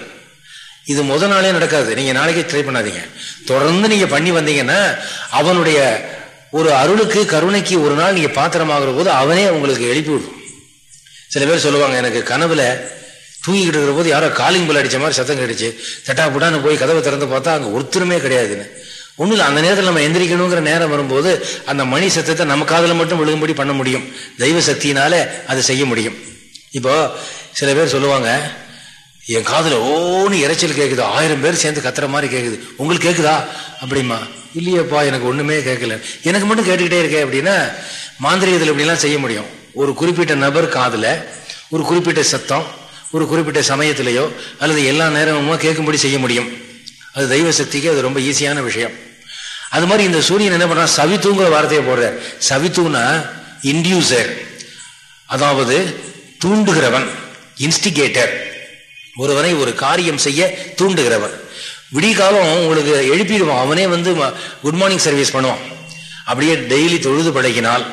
இது முத நாளே நடக்காது. நீங்கள் நாளைக்கு ட்ரை பண்ணாதீங்க. தொடர்ந்து நீங்கள் பண்ணி வந்தீங்கன்னா அவனுடைய ஒரு அருளுக்கு கருணைக்கு ஒரு நாள் நீங்கள் பாத்திரமாகிற போது அவனே உங்களுக்கு எழுப்பி விடும் சில பேர் சொல்லுவாங்க எனக்கு கனவுல தூங்கிக்கிட்டு இருக்கிற போது யாரோ காலிங் பில் அடித்த மாதிரி சத்தம் கிடைச்சு தட்டா புட்டான்னு போய் கதவை திறந்து பார்த்தா அங்கே ஒருத்தருமே கிடையாதுன்னு. ஒன்றும் இல்லை அந்த நேரத்தில் நம்ம எந்திரிக்கணுங்கிற நேரம் வரும்போது அந்த மணி சத்தத்தை நம்ம காதில் மட்டும் விழுகும்படி பண்ண முடியும். தெய்வ சக்தியினால அதை செய்ய முடியும். இப்போ சில பேர் சொல்லுவாங்க என் காதில் ஓன்னு இறைச்சல் கேட்குது ஆயிரம் பேர் சேர்ந்து கத்துற மாதிரி கேட்குது உங்களுக்கு கேட்குதா அப்படிமா இல்லையப்பா எனக்கு ஒண்ணுமே கேட்கல எனக்கு மட்டும் கேட்டுக்கிட்டே இருக்கேன் அப்படின்னா மாந்திரிகத்தில் இப்படிலாம் செய்ய முடியும். ஒரு குறிப்பிட்ட நபர் காதில் ஒரு குறிப்பிட்ட சத்தம் ஒரு குறிப்பிட்ட சமயத்திலேயோ அல்லது எல்லா நேரமும் கேட்கும்படி செய்ய முடியும். அது தெய்வ சக்திக்கு அது ரொம்ப ஈஸியான விஷயம். அது மாதிரி இந்த சூரியன் என்ன பண்றான்? சவித்துங்கிற வார்த்தையை போடுறார். சவித்துனா இன்டியூசர் அதாவது தூண்டுகிறவன் இன்ஸ்டிகேட்டர் ஒருவனை ஒரு காரியம் செய்ய தூண்டுகிறவன். விடிகாலம் உங்களுக்கு எழுப்பிடுவான். அவனே வந்து குட் மார்னிங் சர்வீஸ் பண்ணுவான். அப்படியே டெய்லி தொழுது பழகினால்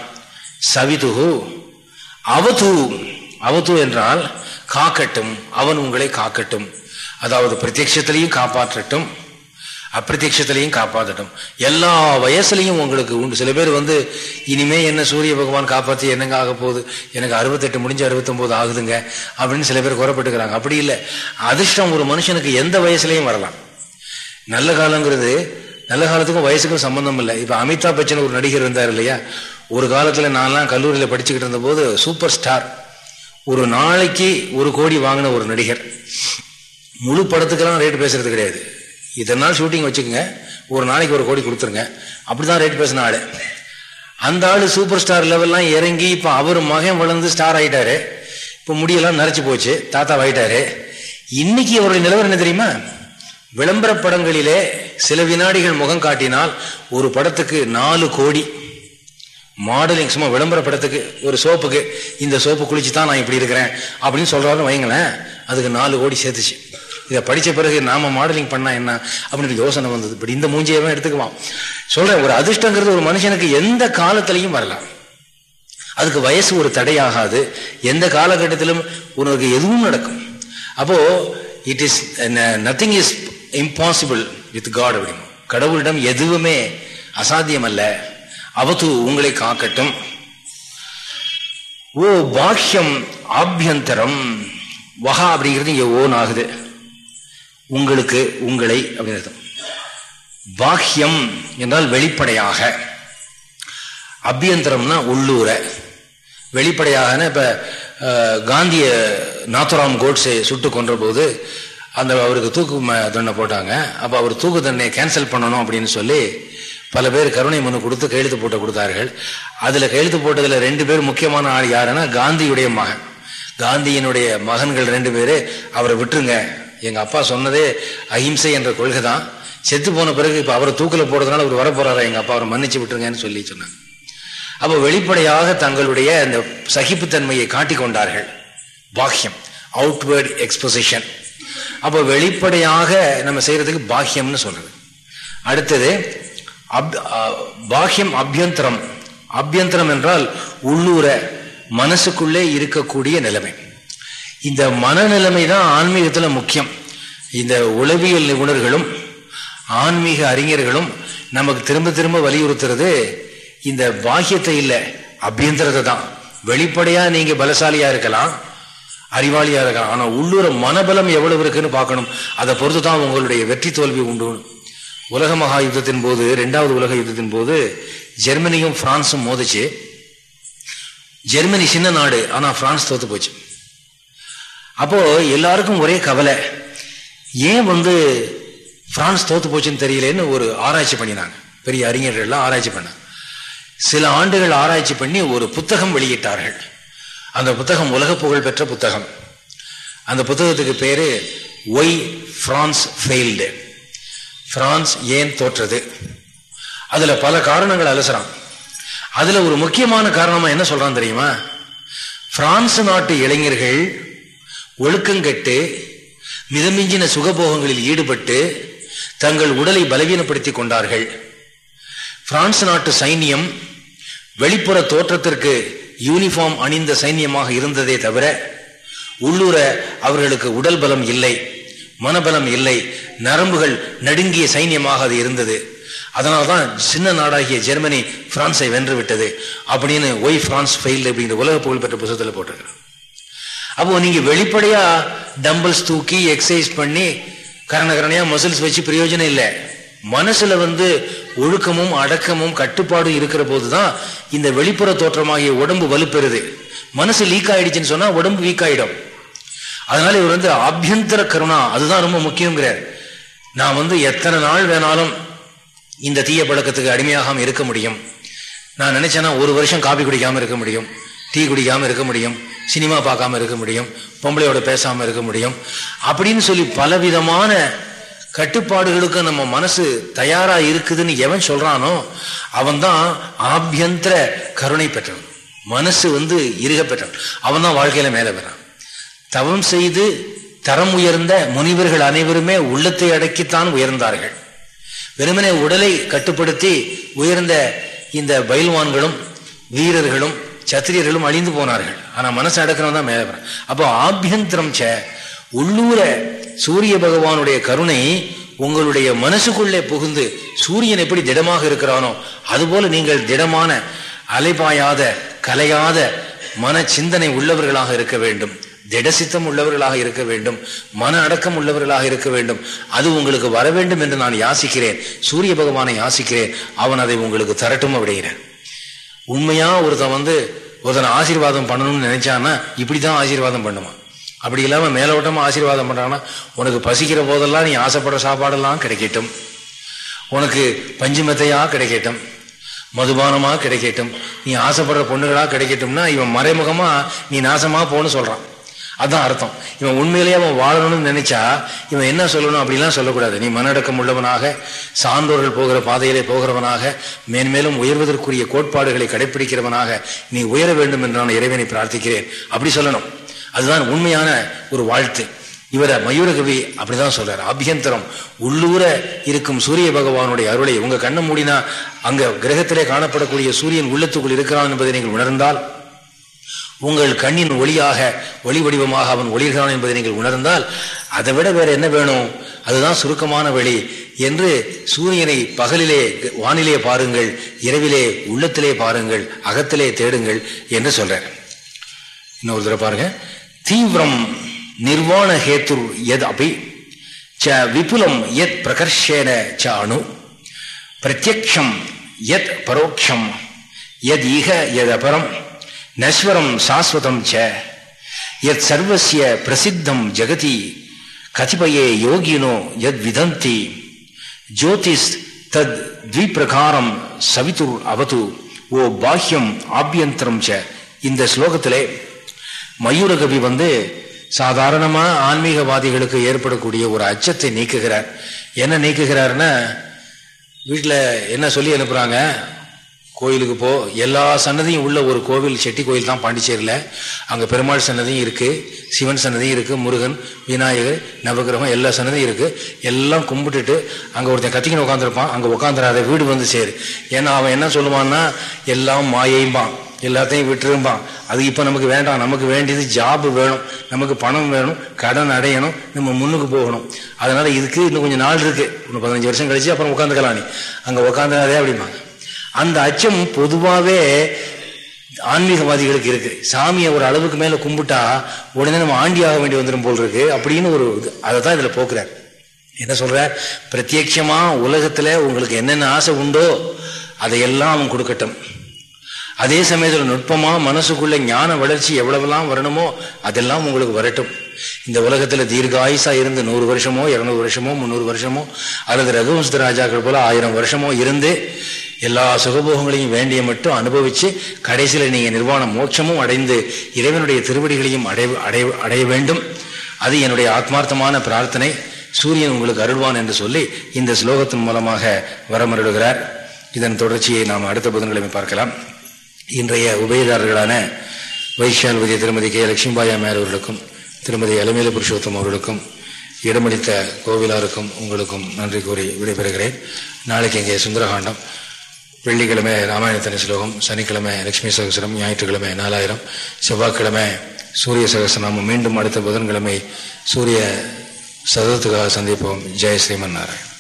சவிதுகு அவது அவது என்றால் காக்கட்டும் அவன் உங்களை காக்கட்டும். அதாவது பிரத்யட்சத்திலையும் காப்பாற்றட்டும் அப்பிரத்யட்சத்திலையும் காப்பாற்றட்டும் எல்லா வயசுலையும் உங்களுக்கு உண்டு. சில பேர் வந்து இனிமே என்ன சூரிய பகவான் காப்பாற்றி என்னங்க ஆக போகுது? எனக்கு அறுபத்தெட்டு முடிஞ்சு அறுபத்தொம்போது ஆகுதுங்க அப்படின்னு சில பேர் குறப்பட்டுக்கிறாங்க. அப்படி இல்லை. அதிர்ஷ்டம் ஒரு மனுஷனுக்கு எந்த வயசுலையும் வரலாம். நல்ல காலங்கிறது நல்ல காலத்துக்கும் வயசுக்கும் சம்பந்தம் இல்லை. இப்போ அமிதாப் பச்சன் ஒரு நடிகர் இருந்தார் இல்லையா? ஒரு காலத்தில் நான்லாம் கல்லூரியில் படிச்சுக்கிட்டு இருந்தபோது சூப்பர் ஸ்டார். ஒரு நாளைக்கு ஒரு கோடி வாங்கின ஒரு நடிகர். முழு படத்துக்கெல்லாம் ரேட் பேசுறது கிடையாது. இதனால் நாள் ஷூட்டிங் வச்சுக்கோங்க. ஒரு நாளைக்கு ஒரு கோடி கொடுத்துருங்க. அப்படிதான் ரேட் பேசின ஆளு. அந்த ஆள் சூப்பர் ஸ்டார் லெவல்லாம் இறங்கி இப்போ அவர் மகன் வளர்ந்து ஸ்டார் ஆகிட்டாரு இப்போ முடியெல்லாம் நரைச்சி போச்சு. தாத்தா ஆகிட்டாரு இன்னைக்கு அவருடைய நிலவரம் என்ன தெரியுமா? விளம்பர படங்களிலே சில வினாடிகள் முகம் காட்டினால் ஒரு படத்துக்கு நாலு கோடி. மாடலிங் சும்மா விளம்பர படத்துக்கு ஒரு சோப்புக்கு இந்த சோப்பு குளிச்சு தான் நான் இப்படி இருக்கிறேன். அப்படின்னு சொல்கிறாருன்னு வைங்களேன். அதுக்கு நாலு கோடி சேர்த்துச்சு. இதை படிச்ச பிறகு நாம மாடலிங் பண்ணா என்ன? அப்படின்னு யோசனை வந்தது. இப்படி இந்த மூஞ்சியவே எடுத்துக்குவான். சொல்றேன் ஒரு அதிர்ஷ்டங்கிறது ஒரு மனுஷனுக்கு எந்த காலத்திலையும் வரலாம். அதுக்கு வயசு ஒரு தடையாகாது. எந்த காலகட்டத்திலும் உனக்கு எதுவும் நடக்கும். அப்போ it is nothing is impossible with God அப்படின்னு கடவுளிடம் எதுவுமே அசாத்தியம் அல்ல அவத்து உங்களை காக்கட்டும். ஓ பாக்கியம் ஆபியந்தரம். வகா அப்படிங்கிறது இங்க ஓன் ஆகுது. உங்களுக்கு உங்களை அப்படின்னு பாக்யம் என்றால் வெளிப்படையாக. அபியந்தரம்னா உள்ளூர. வெளிப்படையாக இப்போ காந்திய நாத்துராம் கோட்ஸை சுட்டு கொன்ற போது அந்த அவருக்கு தூக்கு தண்டனை போட்டாங்க. அப்போ அவர் தூக்கு தண்டனை கேன்சல் பண்ணணும் அப்படின்னு சொல்லி பல பேர் கருணை மனு கொடுத்து கையெழுத்து போட்டு கொடுத்தார்கள். அதில் கையெழுத்து போட்டதில் ரெண்டு பேர் முக்கியமான ஆள் யாருன்னா காந்தியுடைய மகன். காந்தியினுடைய மகன்கள் ரெண்டு பேர் அவரை விட்டுருங்க. எங்க அப்பா சொன்னதே அஹிம்சை என்ற கொள்கை தான் செத்து போன பிறகு இப்ப அவரை தூக்கில போடுறதுனால அவர் வரப்போறாரா? எங்க அப்பா அவரை மன்னிச்சு விட்டுருங்கன்னு சொல்லி சொன்னாங்க அப்ப வெளிப்படையாக தங்களுடைய அந்த சகிப்புத்தன்மையை காட்டிக் கொண்டார்கள். பாக்கியம் அவுட்வேர்ட் எக்ஸ்பொசிஷன் அப்ப வெளிப்படையாக நம்ம செய்யறதுக்கு பாக்கியம்னு சொல்றது. அடுத்தது பாக்கியம் அபியந்தரம். அபியந்தரம் என்றால் உள்ளூர மனசுக்குள்ளே இருக்கக்கூடிய நிலைமை. இந்த மனநிலைமை தான் ஆன்மீகத்தில் முக்கியம். இந்த உளவியல் நிபுணர்களும் ஆன்மீக அறிஞர்களும் நமக்கு திரும்ப திரும்ப வலியுறுத்துறது இந்த பாக்கியத்தை இல்லை அபியந்திரத்தை தான். வெளிப்படையாக நீங்கள் பலசாலியாக இருக்கலாம் அறிவாளியாக இருக்கலாம். ஆனால் உள்ளூர மனபலம் எவ்வளவு இருக்குன்னு பார்க்கணும். அதை பொறுத்து தான் உங்களுடைய வெற்றி தோல்வி உண்டு. உலக மகா யுத்தத்தின் போது ரெண்டாவது உலக யுத்தத்தின் போது ஜெர்மனியும் பிரான்ஸும் மோதிச்சு. ஜெர்மனி சின்ன நாடு ஆனால் பிரான்ஸ் தோத்து போச்சு. அப்போ எல்லாருக்கும் ஒரே கவலை ஏன் வந்து பிரான்ஸ் தோத்து போச்சுன்னு தெரியலன்னு ஒரு ஆராய்ச்சி பண்ணினாங்க. பெரிய அறிஞர்கள் எல்லாம் ஆராய்ச்சி பண்ணாங்க. சில ஆண்டுகள் ஆராய்ச்சி பண்ணி ஒரு புத்தகம் வெளியிட்டார்கள். அந்த புத்தகம் உலக புகழ் பெற்ற புத்தகம். அந்த புத்தகத்துக்கு பேரு ஒய் பிரான்ஸ் ஃபெயில்டு பிரான்ஸ் ஏன் தோற்றது? அதுல பல காரணங்கள் அலசுறான். அதுல ஒரு முக்கியமான காரணமா என்ன சொல்றான் தெரியுமா? பிரான்ஸ் நாட்டு இளைஞர்கள் ஒழுக்கங்கெட்டு மிதமிஞ்சின சுகபோகங்களில் ஈடுபட்டு தங்கள் உடலை பலவீனப்படுத்திக் கொண்டார்கள். பிரான்ஸ் நாட்டு சைன்யம் வெளிப்புற தோற்றத்திற்கு யூனிஃபார்ம் அணிந்த சைன்யமாக இருந்ததே தவிர உள்ளூர அவர்களுக்கு உடல் பலம் இல்லை மனபலம் இல்லை நரம்புகள் நடுங்கிய சைன்யமாக அது இருந்தது. அதனால்தான் சின்ன நாடாகிய ஜெர்மனி பிரான்ஸை வென்று விட்டது அப்படின்னு ஒய் பிரான்ஸ் ஃபெயில் அப்படிங்கிற உலக புகழ்பெற்ற புத்தகத்தில் போட்டிருக்கிறார் அப்போ நீங்க வெளிப்படையா டம்பிள்ஸ் தூக்கி எக்ஸசைஸ் பண்ணி கரணகரணையா மசில்ஸ் வச்சு பிரயோஜனம் இல்லை. மனசுல வந்து ஒழுக்கமும் அடக்கமும் கட்டுப்பாடும் இருக்கிற போதுதான் இந்த வெளிப்புற தோற்றமாகிய உடம்பு வலுப்பெறுது. மனசு லீக் ஆயிடுச்சுன்னு சொன்னா உடம்பு வீக் ஆயிடும். அதனால இவர் வந்து ஆபியந்தர கருணா அதுதான் ரொம்ப முக்கியங்கிறார் நான் வந்து எத்தனை நாள் வேணாலும் இந்த தீய பழக்கத்துக்கு அடிமையாகாம இருக்க முடியும். நான் நினைச்சேன்னா ஒரு வருஷம் காபி குடிக்காம இருக்க முடியும். டீ குடிக்காமல் இருக்க முடியும் சினிமா பார்க்காம இருக்க முடியும் பொம்பளையோட பேசாமல் இருக்க முடியும். அப்படின்னு சொல்லி பலவிதமான கட்டுப்பாடுகளுக்கு நம்ம மனசு தயாரா இருக்குதுன்னு எவன் சொல்றானோ அவன் தான் ஆபியந்திர கருணை பெற்றவன். மனசு வந்து இருக பெற்றவன். அவன் தான் வாழ்க்கையில மேலே வரான் தவம் செய்து தரம் உயர்ந்த முனிவர்கள் அனைவருமே உள்ளத்தை அடக்கித்தான் உயர்ந்தார்கள். வெறுமனே உடலை கட்டுப்படுத்தி உயர்ந்த இந்த பயில்வான்களும் வீரர்களும் சத்திரியர்களும் அழிந்து போனார்கள். ஆனா மனசு அடக்கிறவன் தான் மேல போறான் அப்போ ஆபியந்திரம் ச உள்ளூர சூரிய பகவானுடைய கருணை உங்களுடைய மனசுக்குள்ளே புகுந்து சூரியன் எப்படி திடமாக இருக்கிறானோ அதுபோல நீங்கள் திடமான அலைபாயாத கலையாத மன சிந்தனை உள்ளவர்களாக இருக்க வேண்டும். திடசித்தம் உள்ளவர்களாக இருக்க வேண்டும். மன அடக்கம் உள்ளவர்களாக இருக்க வேண்டும். அது உங்களுக்கு வர வேண்டும் என்று நான் யாசிக்கிறேன். சூரிய பகவானை யாசிக்கிறேன். அவன் அதை உங்களுக்கு தரட்டும் அப்படிங்கிறேன் உண்மையா ஒருத்தன் வந்து ஒருத்தனை ஆசீர்வாதம் பண்ணணும்னு நினைச்சான்னா இப்படிதான் ஆசீர்வாதம் பண்ணுவான். அப்படி இல்லாம மேலோட்டமா ஆசீர்வாதம் பண்றான்னா உனக்கு பசிக்கிற போதெல்லாம் நீ ஆசைப்படுற சாப்பாடெல்லாம் கிடைக்கட்டும். உனக்கு பஞ்சுமெத்தையா கிடைக்கட்டும். மதுபானமா கிடைக்கட்டும். நீ ஆசைப்படுற பொண்ணுகளா கிடைக்கட்டும்னா இவன் மறைமுகமா நீ நாசமா போன்னு சொல்றான். அதான் அர்த்தம். இவன் உண்மையிலேயே அவன் வாழணும்னு நினைச்சா இவன் என்ன சொல்லணும் அப்படிலாம் சொல்லக்கூடாது. நீ மனடக்கம் உள்ளவனாக சான்றோர்கள் போகிற பாதையிலே போகிறவனாக மேன்மேலும் உயர்வதற்குரிய கோட்பாடுகளை கடைபிடிக்கிறவனாக நீ உயர வேண்டும் என்று நான் இறைவனை பிரார்த்திக்கிறேன். அப்படி சொல்லணும். அதுதான் உண்மையான ஒரு வாழ்த்து. இவரை மயூரகவி அப்படிதான் சொல்றாரு. அபியந்தரம். உள்ளூர இருக்கும் சூரிய பகவானுடைய அருளை உங்க கண்ணை மூடினா அங்க கிரகத்திலே காணப்படக்கூடிய சூரியன் உள்ளத்துக்குள் இருக்கிறான் என்பதை நீங்கள் உணர்ந்தால் உங்கள் கண்ணின் ஒளியாக ஒளி வடிவமாக அவன் ஒளிர்கிறான் என்பதை நீங்கள் உணர்ந்தால் அதை விட வேற என்ன வேணும்? அதுதான் சுருக்கமான வழி. என்று சூரியனை பகலிலே வானிலே பாருங்கள் இரவிலே உள்ளத்திலே பாருங்கள் அகத்திலே தேடுங்கள் என்று சொல்றேன் இன்னொரு தடவை பாருங்க. தீவிரம் நிர்வாண ஹேத்துர் எத் அபி ச விபுலம் எத் பிரகர்ஷேன ச அணு பிரத்யக்ஷம் எத் பரோக்ஷம் எத் இக எத் அபரம் நஸ்வரம் சாஸ்வதம் ச. எத் சர்வசிய பிரசித்தம் ஜெகதி. கதிபயே யோகினோ எத் விதந்தி. ஜோதிஷ் தத் த்விபிரகாரம் சவிதுர் அவது. ஓ பாஹ்யம் ஆபியந்தரம் ச. இந்த ஸ்லோகத்திலே மயூரகவி வந்து சாதாரணமாக ஆன்மீகவாதிகளுக்கு ஏற்படக்கூடிய ஒரு அச்சத்தை நீக்குகிறார். என்ன நீக்குகிறாருன்னா வீட்டில் என்ன சொல்லி அனுப்புகிறாங்க கோயிலுக்கு போ. எல்லா சன்னதியும் உள்ள ஒரு கோவில் செட்டி கோயில் தான் பாண்டிச்சேரியில். அங்கே பெருமாள் சன்னதியும் இருக்குது சிவன் சன்னதியும் இருக்குது முருகன் விநாயகர் நவகிரகம் எல்லா சன்னதியும் இருக்குது எல்லாம் கும்பிட்டுட்டு அங்கே ஒருத்தன் கத்திக்கின்னு உட்காந்துருப்பான் அங்கே உட்காந்துறாத வீடு வந்து சேரு. ஏன்னா அவன் என்ன சொல்லுவான்னா எல்லாம் மாயைம்பான் எல்லாத்தையும் விட்டுரும்பான். அது இப்போ நமக்கு வேண்டாம். நமக்கு வேண்டியது ஜாப் வேணும். நமக்கு பணம் வேணும். கடன் அடையணும். நம்ம முன்னுக்கு போகணும். அதனால் இதுக்கு இன்னும் கொஞ்சம் நாள் இருக்குது இன்னும் பதினஞ்சு வருஷம் கழிச்சு அப்புறம் உட்காந்துக்கலாம் நீ. அங்கே உட்காந்துறாதே அப்படிம்பாங்க. அந்த அச்சம் பொதுவாகவே ஆன்மீகவாதிகளுக்கு இருக்கு. சாமியை ஒரு அளவுக்கு மேல கும்பிட்டா உடனே நம்ம ஆண்டி ஆக வேண்டி வந்துடும் போல் இருக்கு அப்படின்னு ஒரு அதை தான் இதுல போக்குறார். என்ன சொல்றார்? பிரத்யட்சமா உலகத்துல உங்களுக்கு என்னென்ன ஆசை உண்டோ அதையெல்லாம் அவன் கொடுக்கட்டும். அதே சமயத்தில் நுட்பமா மனசுக்குள்ள ஞான வளர்ச்சி எவ்வளவெல்லாம் வரணுமோ அதெல்லாம் உங்களுக்கு வரட்டும். இந்த உலகத்துல தீர்காயுசா இருந்து நூறு வருஷமோ இருநூறு வருஷமோ முந்நூறு வருஷமோ அல்லது ரகுவம்ச ராஜாக்கள் போல ஆயிரம் வருஷமோ இருந்து எல்லா சுகபோகங்களையும் வேண்டிய மட்டும் அனுபவிச்சு கடைசியில் நீங்கள் நிர்வாண மோட்சமும் அடைந்து இறைவனுடைய திருவடிகளையும் அடை அடைய அடைய வேண்டும். அது என்னுடைய ஆத்மார்த்தமான பிரார்த்தனை. சூரியன் உங்களுக்கு அருள்வான் என்று சொல்லி இந்த ஸ்லோகத்தின் மூலமாக வரமருடுகிறார் இதன் தொடர்ச்சியை நாம் அடுத்த புதன்கிழமை பார்க்கலாம். இன்றைய உபயதாரர்களான வைஷால்பதி திருமதி கே. லட்சுமிபாய் அம்மையார் அவர்களுக்கும் திருமதி அலமேல புருஷோத்தம் அவர்களுக்கும் இடமளித்த கோவிலாருக்கும் உங்களுக்கும் நன்றி கூறி விடைபெறுகிறேன். நாளைக்கு இங்கே சுந்தரகாண்டம். வெள்ளிக்கிழமை ராமாயணத்தனி ஸ்லோகம் சனிக்கிழமை லட்சுமி சகசரம் ஞாயிற்றுக்கிழமை நாலாயிரம் செவ்வாய்க்கிழமை சூரிய சகசநாமம் மீண்டும் அடுத்த புதன்கிழமை சூரிய சதத்துக்காக சந்திப்போம். ஜெய் ஸ்ரீமன் நாராயண்